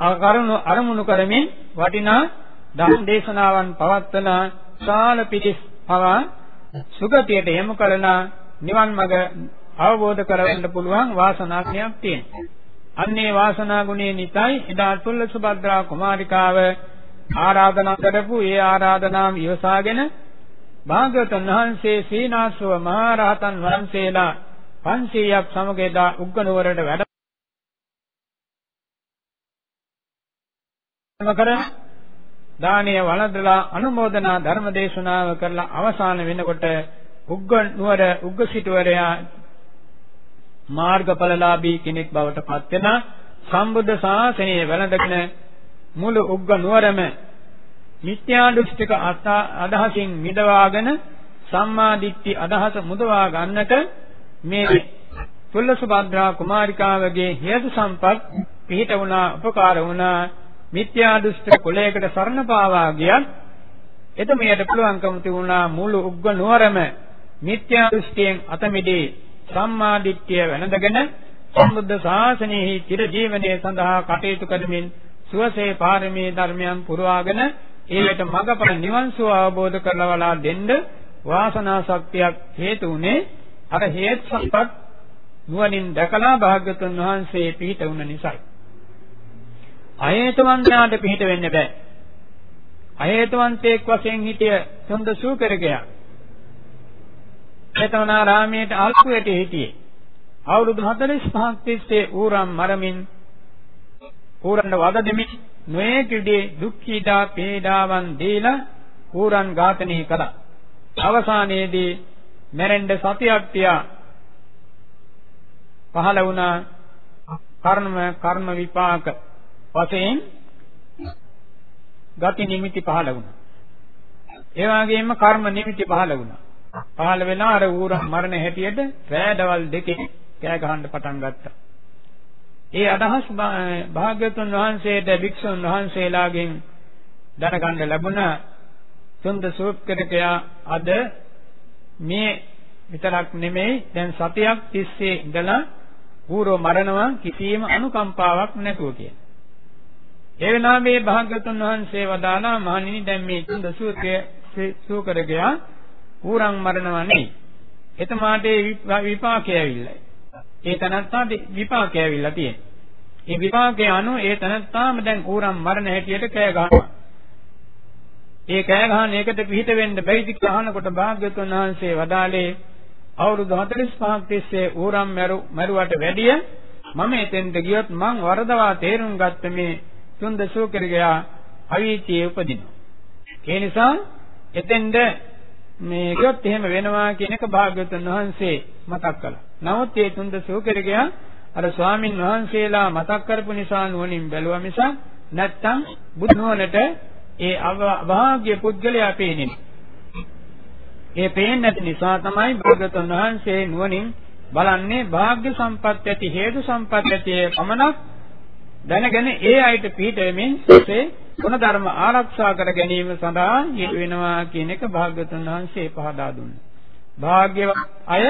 අකරණු අරමුණු කරමින් වටිනා ධම් දේශනාවන් පවත්වන සාල පිටිස් පවා සුගතියට යොමු කරන නිවන් මඟ අවබෝධ කරගන්න පුළුවන් වාසනාවක් තියෙනවා. අන්නේ වාසනා ගුණේ නිසයි එදා තුල්ල සුභද්‍රා කුමාරිකාව ආරාධනා කරපු ඒ ආරාධනාව ඉවසාගෙන භාග්‍යවතුන් වහන්සේ සීනාසව මහරහතන් වහන්සේලා 500ක් සමග එදා උග්ගනුවරට වැඩ කරන දානීය වළඳලා අනුමෝදනා ධර්ම දේශනාව කරලා අවසාන වෙනකොට උග්ග නුවර උග්ග සිටුවරයා මාර්ගඵලලාභී කෙනෙක් බවට පත් වෙන සම්බුද්ධ ශාසනයේ වැළඳගෙන මුළු උග්ග නුවරම මිත්‍යා දෘෂ්ටික අදහසින් මිදවාගෙන සම්මා දිට්ඨි අදහස මුදවා ගන්නට මේ තුල්ලසුභද්‍රා කුමාරිකාවගේ හේතු සම්පත් පිහිට වුණා උපකාර වුණා. මිත්‍යා දෘෂ්ටි කුලයකට සරණ පාවා ගියත් එතමියට පුළුවන්කම තිබුණා මුළු උග්ග නුවරම මිත්‍යා දෘෂ්ටියෙන් අත මිදී සම්මා දිට්ඨිය වෙනදගෙන සම්බුද්ධ ශාසනයෙහි චිර ජීවනයේ සඳහා කටයුතු කරමින් සුවසේ පාරමී ධර්මයන් පුරවාගෙන ඒකට මඟපල නිවන් සුව අවබෝධ කරවලා දෙන්න වාසනා ශක්තියක් හේතු උනේ අර හේත් සම්පත් නුවණින් දැකලා භාග්‍යතුන් වහන්සේ පිහිට වුණ නිසායි. අහේතවන්තයාට පිහිට වෙන්න බෑ. අහේතවන්තයෙක් වශයෙන් හිටිය සොඳ සූකරකයා. චේතනාරාමයේ අල්පුවට හිටියේ. අවුරුදු 45ක් තිස්සේ ඌරන් මරමින් ඌරන්ව වද දෙමින් නොයේ කිඩේ දුක් පීඩා පීඩාවන් දීලා ඌරන් ඝාතනය කළා. අවසානයේදී මැරෙන්න සතියක් තියා පහළ වුණා කර්ම කර්ම විපාක වශයෙන් ගති නිමිති පහළ වුණා. ඒ වගේම කර්ම නිමිති පහළ වුණා. පහළ වෙනා අර ඌර මරණ හැටියට රෑදවල් දෙකේ කෑ ගහන්න පටන් ගත්තා. ඒ අදහස් භාග්‍යවතුන් වහන්සේට භික්ෂුන් වහන්සේලාගෙන් දැනගන්න ලැබුණා සුන්ද සූත්‍රකයා අද මේ විතරක් නෙමෙයි දැන් සතියක් තිස්සේ ඉඳලා ඌරව මරනවා කිසියම් අනුකම්පාවක් නැතුව කියන. ඒ වෙනා මේ භාග්‍යවතුන් වහන්සේ වදාලා මහණෙනි දැන් මේ සුන්ද සූත්‍රය සූකරකයා ඌරන් මරනවා නෙයි. එතමාට විපාකය ඇවිල්ලා. ඒ තනත්තාට විපාකය ඇවිල්ලා තියෙනවා. ඒ විපාකයේ අනුව ඒ තනත්තාම දැන් ඌරන් මරණ හැටියට කෑ ගහනවා. ඒ කෑ ගහන එකට පිහිට වෙන්න බැයිද කියනකොට භාග්‍යවතුන් වහන්සේ වදාළේ අවුරුදු 45ක් තිස්සේ ඌරන් මරුවට වැඩිය මම එතෙන්ට ගියොත් මං වරදවා තේරුම් ගත්ත මේ සුන්ද සූකරියා අවීචියේ උපදිනවා. ඒ නිසා එතෙන්ද මේ ගියොත් එහෙම වෙනවා කියන එක භාග්‍යවතුන් වහන්සේ මතක් කළා. නමුත් ඒ සුන්ද සූකරියා අර ස්වාමින් වහන්සේලා මතක් කරපු නිසා නුවණින් බැලුවා මිසක් නැත්තම් බුදු නුවණට ඒ අභාග්‍ය පුද්ගලයා පේන්නේ. ඒ පේන්නේ නැති නිසා තමයි භාගතුන් වහන්සේ නුවණින් බලන්නේ භාග්‍ය සම්පත් ඇති හේතු සම්පත් ඇති පමණක් දැනගෙන ඒ අයට පිට වෙමින් ඒ ගුණ ධර්ම ආරක්ෂා කර ගැනීම සඳහා යෙද වෙනවා කියන එක භාග්‍යතුන් වහන්සේ පහදා දුන්නා. භාග්‍යවත් අය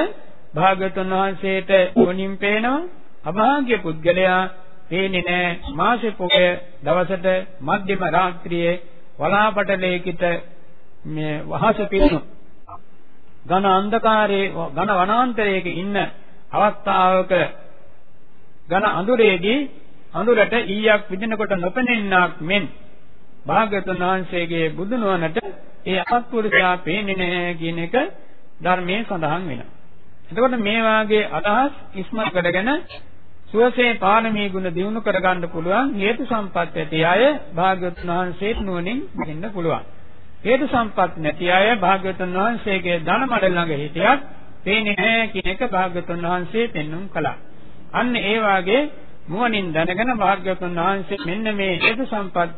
භාග්‍යතුන් වහන්සේට නුවණින් පේනවා අභාග්‍ය පුද්ගලයා පේන්නේ නැහැ මාසේ පොය දවසට මධ්‍යම රාත්‍රියේ වලාපටලයකිට මේ වහස පිරුණු ඝන අන්ධකාරයේ ඝන වනාන්තරයක ඉන්න අවස්ථාවක ඝන අඳුරේදී අඳුරට ඊයක් විදිනකොට නොපෙනෙන්නක් මෙන් භාග්‍යවතුන් වහන්සේගේ බුදු නුවණට ඒ අසත්පුරුෂයා පේන්නේ නැහැ කියන එක ධර්මයේ සඳහන් වෙනවා. එතකොට මේ වාගේ අදහස් ඉස්මතු කරගෙන සුවසේ පාරමී ගුණ දිනු කරගන්න පුළුවන් හේතු සම්පත් ඇති අය භාග්‍යවතුන් වහන්සේට නුවණින් දෙන්න පුළුවන්. හේතු සම්පත් නැති අය භාග්‍යවතුන් වහන්සේගේ ධන මඩ ළඟ හිටියත් පේන්නේ නැහැ කියන එක භාග්‍යවතුන් වහන්සේ පෙන්눔 කළා. අන්න ඒ වාගේ නුවණින් දැනගෙන භාග්‍යවතුන් වහන්සේ මෙන්න මේ හේතු සම්පත්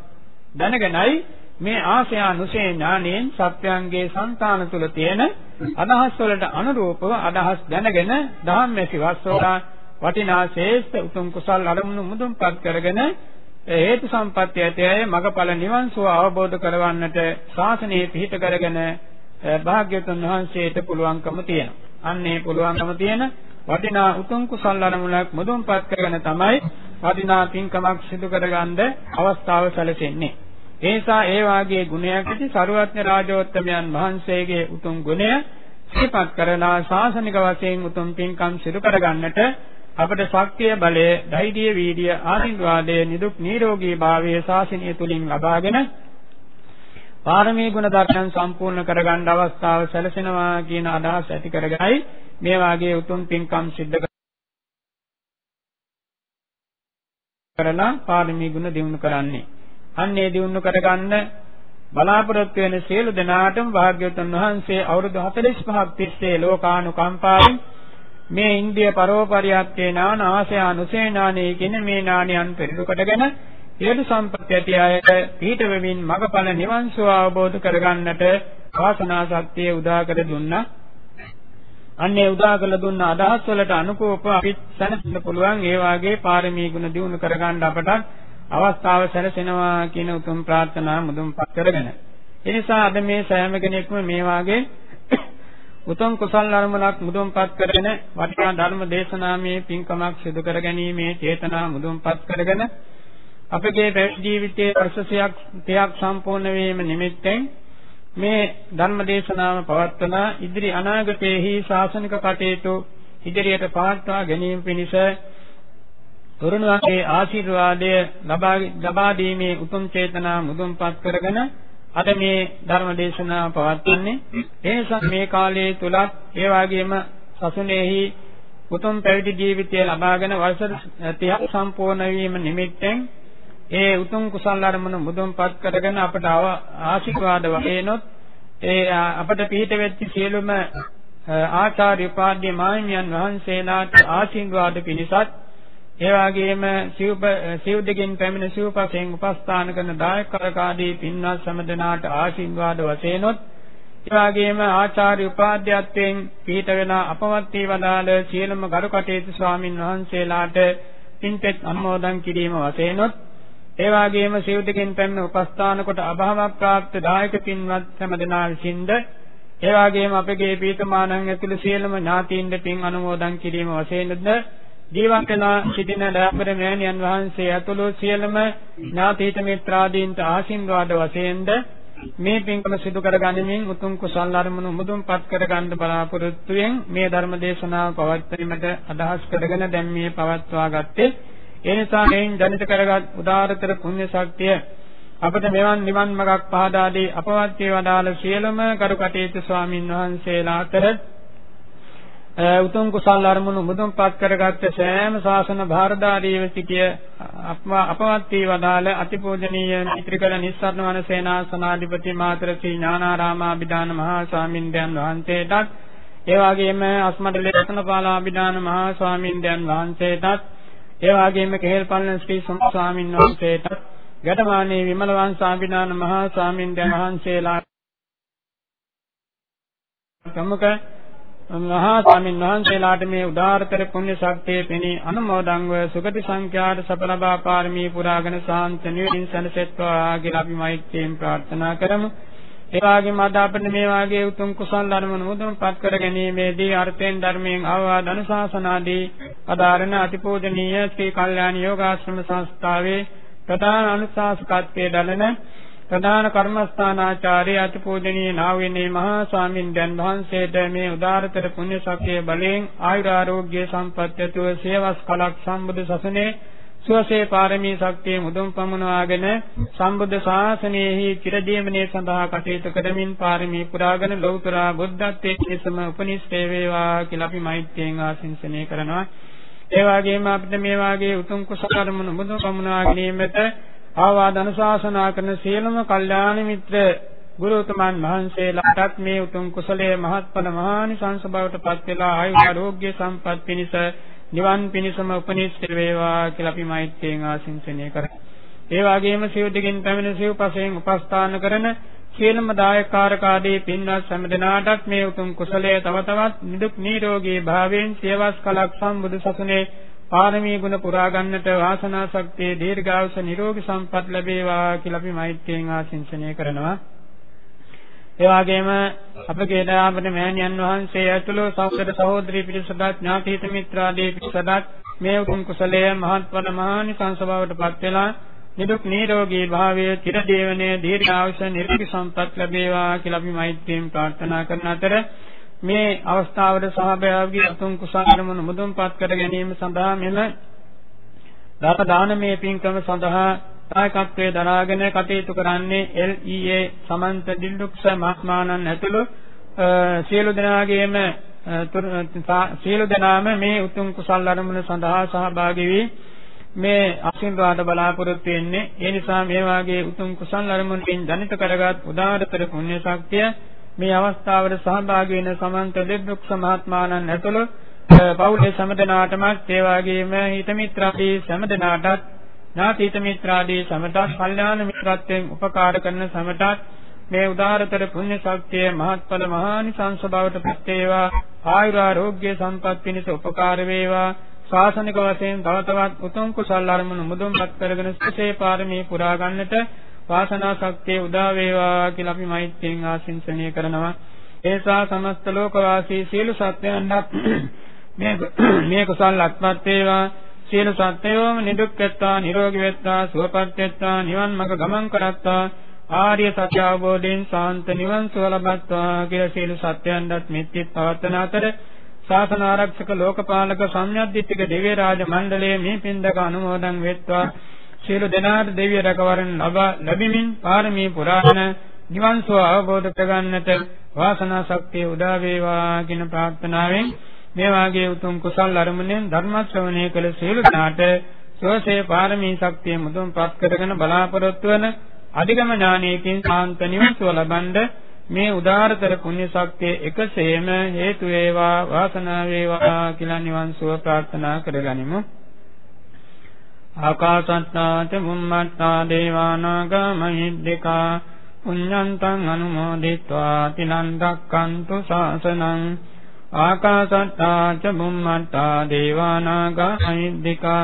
දැනගෙනයි මේ ආශයානුසේ ඥාණයෙන් සත්‍යයන්ගේ సంతාන තුල තියෙන අදහස් වලට අනුරූපව අදහස් දැනගෙන ධම්මැසි වස්සෝලා වටිනා ශේෂ්ඨ උතුම් කුසල් අරමුණු මුදුන්පත් කරගෙන හේතු සම්පත්‍ය ඇතේ මගඵල නිවන් සුව අවබෝධ කරවන්නට ශාසනයේ පිහිට කරගෙන භාග්‍යතුන් වහන්සේට පුළුවන්කම තියෙනවා. අන්නේ පුළුවන්කම තියෙන වටිනා උතුම් කුසල් අරමුණක් මුදුන්පත් කරගෙන තමයි වටිනා පින්කමක් සිදු කරගන්න අවස්ථාව සැලසෙන්නේ. ඒ නිසා ඒ වාගේ ගුණයක් ඇති සරුවත්න රාජෝත්තමයන් වහන්සේගේ උතුම් ගුණය සිහිපත් කරලා ශාසනික වශයෙන් උතුම් පින්කම් සිදු කරගන්නට අපට ශක්තිය බලය ධෛර්යය වීර්ය ආශිර්වාදය නිදුක් නිරෝගී භාවයේ ශාසනය තුලින් ලබාගෙන පාරමී ගුණ ධර්මයන් සම්පූර්ණ කරගන්න අවස්ථාව සැලසෙනවා කියන අදහස ඇති කරගයි මේ වාගේ උතුම් පින්කම් සිද්ධ කරලා පාරමී ගුණ දිනු කරන්නේ. අන්නේ දිනු කරගන්න බලාපොරොත්තු වෙන සියලු දෙනාටම භාග්‍යවතුන් වහන්සේ අවුරුදු 45ක් තිස්සේ ලෝකානුකම්පාවෙන් මේ ඉන්දිය පරෝපරියත්තේ නාන ආසයානුසේ නානේ කියන මේ නානයන් පෙරළු කොටගෙන සියලු සම්පත් ඇති අයට පිහිට වෙමින් මගඵල නිවන් සුව අවබෝධ කරගන්නට වාසනා ශක්තිය උදා කර දුන්නා. අන්නේ උදා කළ දුන්න අදහස් වලට අනුකූලව අපිත් සැනසෙන්න පුළුවන් ඒ වාගේ පාරමී ගුණ දිනු කරගන්න අපට අවස්ථාව සැලසෙනවා කියන උතුම් ප්‍රාර්ථනා මුදුන්පත් කරගෙන. ඒ නිසා අද මේ සෑම කෙනෙක්ම මේ වාගේ උතුම් කුසල් අරමුණක් මුදුන්පත් කරගෙන වටිනා ධර්ම දේශනාමේ පින්කමක් සිදු කර ගැනීමේ චේතනා මුදුන්පත් කරගෙන අපගේ ජීවිතයේ අර්ශසයක් තයක් සම්පූර්ණ වීම නිමිත්තෙන් මේ ධර්ම දේශනාව පවත්වන ඉදිරි අනාගතයේහි ශාසනික කටයුතු ඉදිරියට පවත්වා ගැනීම පිණිස තරුණවන්ගේ ආශිර්වාදය ලබා ලබා දීමේ උතුම් චේතනා මුදුන්පත් කරගෙන අද මේ ධර්ම දේශනාව පවත්වන්නේ. ඒ නිසා මේ කාලයේ තුලත් ඒ වගේම සසුනේහි උතුම් පැවිදි ජීවිතය ලබාගෙන වර්ෂ 30ක් සම්පූර්ණ වීම නිමිත්තෙන් ඒ උතුම් කුසල ධර්මන මුදුන්පත් කරගෙන අපට ආශිර්වාද වශයෙන්ොත් ඒ අපට පිහිට වෙච්ච සියලුම ආචාර්ය උපාධ්‍ය මාහිමියන් වහන්සේලාට ආශිර්වාද පිණිසත් ඒ වගේම සිව් සිව් දෙකින් පැමිණ සිව්පසෙන් උපස්ථාන කරන දායක කරකාදී පින්වත් සමදනාට ආශිර්වාද වශයෙන්ොත් ඒ වගේම ආචාර්ය උපාධ්‍යත්වයෙන් පිහිට වෙන අපවත් වේවදාල සියලුම ගරු කටයුතු ස්වාමින් වහන්සේලාට පින්පෙත් අනුමෝදන් කිරීම වශයෙන්ොත් ඒ වගේම සිව් දෙකින් පැමිණ උපස්ථාන කොට අභාව ප්‍රාප්ත දායක පින්වත් සමදනා විසින්ද ඒ වගේම අපගේ පීතමානන් ඇතුළු සියලුම ඥාතීන්ද පින් අනුමෝදන් කිරීම වශයෙන්ද ජීවත් වෙලා සිටින දාපර මෑණියන් වහන්සේ ඇතුළු සියලුම ඥාතීත මිත්‍රාදීන්ට ආශිර්වාද වශයෙන්ද මේ පින්කම සිදු කරගනිමින් උතුම් කුසල් අරමුණු මුදුන්පත් කරගන්න බලාපොරොත්තුෙන් මේ ධර්ම දේශනාව පවත්වීමට අදහස් කරගෙන දැන් මේ පවත්වා ගත්තේ ඒ නිසා මේන් ජනිත කරගත් උදාාරතර පුණ්‍ය ශක්තිය අපට මෙවන් නිවන් මාර්ගක් පහදා දී අපවත් වේවදාල සියලුම කරු කටයුතු ස්වාමින් වහන්සේලා අතර උතුම් කුසල් අරමුණු මුදුන්පත් කරගත්ත සෑම ශාසන භාරදාරීව සිටිය අපවත් වී වදාළ අතිපූජනීය මිත්‍රිකල නිස්සරණ වන සේනාසනාධිපති මාතර ශ්‍රී ඥානාරාමාභිදාන මහා ස්වාමින්දයන් වහන්සේටත් ඒ වගේම අස්මඩලේ රත්නපාලාභිදාන මහා ස්වාමින්දයන් වහන්සේටත් ඒ වගේම කෙහෙල්පල්ල ශ්‍රී ස්වාමීන් වහන්සේටත් ගැටමානේ විමල වංශාභිදාන මහා ස්වාමින්දයන් වහන්සේලා ප්‍රමුඛ මහා ස්වාමීන් වහන්සේලාට මේ උදාාරතර පුණ්‍ය ශක්තිය පෙනී අනුමෝදන්ව සුගති සංඛ්‍යාත සඵලබා පාරමී පුරාගෙන සාන්ත නිවින් සනසෙත්වා කියලා අපි මෛත්‍රියෙන් ප්‍රාර්ථනා කරමු. ඒ වගේම අද අපිට මේ වාගේ උතුම් කුසල් ධර්ම නෝදම්පත් කර ගැනීමේදී අර්ථයෙන් ධර්මයෙන් අවවාද අනුශාසනාදී අදාරණ අතිපූජනීය ශ්‍රී කල්යාණ යෝගාශ්‍රම සංස්ථාවේ ප්‍රධාන අනුශාසකත්වයේ දලන ප්‍රධාන කර්මස්ථානාචාර්ය අතිපූජනීය නාවිනේ මහා ස්වාමින් වහන්සේට මේ උදාරතර පුණ්‍ය ශක්තිය බලයෙන් ආයුර ආරෝග්‍ය සම්පත්‍යතුව සේවස් කලක් සම්බුදු සසුනේ සුවසේ පාරමී ශක්තිය මුදුන් පමුණවාගෙන සම්බුද්ධ ශාසනයෙහි චිරදීමනේ සඳහා කටයුතු කරමින් පාරමී පුරාගෙන ලෞතර බුද්ධත්වයේ පිණසම උපනිෂ්ඨේ වේවා කියලා අපි මෛත්‍රියෙන් ආශිංසනය කරනවා. ඒ වගේම අපිට මේ වාගේ උතුම් කුසල කර්ම මුදුන් පමුණවා ගැනීමට ආවාද අනුශාසනා කරන සියලුම කල්යාණ මිත්‍ර ගුරුතුමන් වහන්සේලාටත් මේ උතුම් කුසලයේ මහත්ඵල මහානිසංස බවට පත් වෙලා ආයු ආරෝග්‍ය සම්පත් පිණිස නිවන් පිණිසම උපනිෂ්ඨ වේවා කියලා අපි මෛත්‍රියෙන් ආශිංසනය කරමු. ඒ වගේම සිව් දෙකින් පැමිණ සිව් පසෙන් උපස්ථාන කරන සියලුම දායකාරකාදී පින්වත් සෑම දිනාටත් මේ උතුම් කුසලයේ තව තවත් නිදුක් නිරෝගී භාවයෙන් සියවස් කලක් සම්බුදු සසුනේ පාරමී ගුණ පුරා ගන්නට වාසනා ශක්තිය දීර්ඝායුෂ නිරෝගී සම්පත් ලැබේවා කියලා අපි මෛත්‍රියෙන් ආශිංසනය කරනවා. ඒ වගේම අපගේ දාපට මෑණියන් වහන්සේ ඇතුළු සහෝදර සහෝදරී පිරිසට ඥාතිහිත මිත්‍රාදී පිරිසට මේ උතුම් කුසලයේ මහත්ඵල මහානිසංස බවට පත් වෙලා නිදුක් නිරෝගී භාවයේ චිරදීවනයේ දීර්ඝායුෂ නිරෝගී සම්පත් ලැබේවා කියලා අපි මෛත්‍රියෙන් ප්‍රාර්ථනා කරන අතර මේ අවස්ථාවට සහභාගී අතුන් කුසලමුණු මුදුන්පත් කර ගැනීම සඳහා මෙම දාත දානමය පින්කම සඳහා දායකත්වයේ දරාගෙන කටයුතු කරන්නේ LEA සමන්ත දිල්ලුක්ස මහත්මාණන් ඇතුළු. සියලු දෙනාගේම සියලු දෙනාම මේ උතුම් කුසල් අරමුණ සඳහා සහභාගී වී මේ ආශිර්වාද බලාපොරොත්තු වෙන්නේ. ඒ නිසා මේ වාගේ උතුම් කුසල් අරමුණකින් ජනිත කරගත් උදාාරතර පුණ්‍ය ශක්තිය මේ අවස්ථාවට සහභාගී වෙන සමන්ත දෙබ්බුක්ෂ මහත්මාණන් ඇතුළු. පවුලේ සමදනාටමත් ඒ වගේම හිත මිත්‍රාදී සමදනාටත් ඥාතිත මිත්‍රාදී සමටත් කල්යාණ මිත්‍රත්වයෙන් උපකාර කරන සමටත් මේ උදාරතර පුණ්‍ය ශක්තිය මහත්ඵල මහානිසංස බවට පත් වේවා. ආයුරාෝග්‍ය සම්පත් පිණිස උපකාර වේවා. ශාසනික වශයෙන් තව තවත් උතුම් කුසල් අරමුණු මුදුන්පත් කරගෙන සුසේ පාරමී පුරා ගන්නට වාසනා ශක්තිය උදා වේවා කියලා අපි මෛත්‍රියෙන් ආශිංසනීය කරනවා. ඒසා සමස්ත ලෝකවාසී සියලු සත්වයන්ට මේ මේ කුසල් අත්පත් වේවා. සියලු සත්වයෝම නිදුක් වෙත්තා නිරෝගී වෙත්තා සුවපත් වෙත්තා නිවන් මඟ ගමන් කරත්තා ආර්ය සත්‍ය අවබෝධයෙන් සාන්ත නිවන් සුව ලබත්වා කියලා සියලු සත්‍යයන්වත් මෙත්තිත් පවත්වන අතර ශාසන ආරක්ෂක ලෝකපාලක සම්්‍යද්දිත්තික දිව්‍ය රාජ මණ්ඩලයේ මේ පින්දක අනුමෝදන් වෙත්වා. සියලු දෙනාට දෙවිය රැකවරණ ලබා ලැබෙමින් පාරමී පුරාණ නිවන් සුව අවබෝධ කරගන්නට වාසනා ශක්තිය උදා වේවා කියන ප්‍රාර්ථනාවෙන් මේ වාගේ උතුම් කුසල් අරමුණෙන් ධර්ම ශ්‍රවණය කළ සියලු දෙනාට සෝසේ පාරමී ශක්තිය මුදුන්පත් කරගෙන බලාපොරොත්තු වන අධිගම ඥානයකින් සාන්ත නිවසුව ලබනද මේ උදාාරතර පුණ්‍ය ශක්තිය එකසේම හේතු වේවා වාසනාව වේවා කියලා නිවන් සුව ප්‍රාර්ථනා කරගනිමු. ආකාසත්තාච බුම්මත්තා දේවානාග මහිද්దికා පුඤ්ඤන්තං අනුමෝදිත්වා තිලන් දක්칸තු ශාසනං ආකාසට්ටා ච බුම්මට්ටා දේවානාගා අයිද්దికා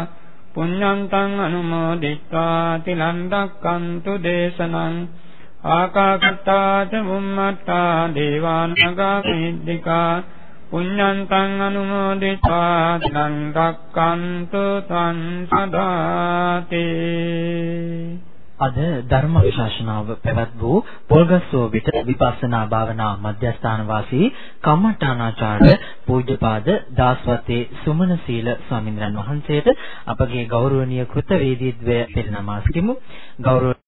පුඤ්ඤන්තං අනුමෝදිත්වා තිලං දක්칸තු දේශනං ආකාසට්ටා ච බුම්මට්ටා දේවානාගා අයිද්దికා පුඤ්ඤන්තං අනුමෝදිත්වා තිලං දක්칸තු තං සදාතේ අද ධර්ම ශාසනාව පැවැත් වූ පොල්ගස්සෝ විට විපස්සනා භාවනා මධ්‍යස්ථාන වාසී කම්මඨානාචාර්ය පූජ්‍යපාද දාස්වත්තේ සුමන සීල ස්වාමින්ද්‍රයන් වහන්සේට අපගේ ගෞරවනීය කෘතවේදීත්වය පෙරනමාස්කිමු ගෞරව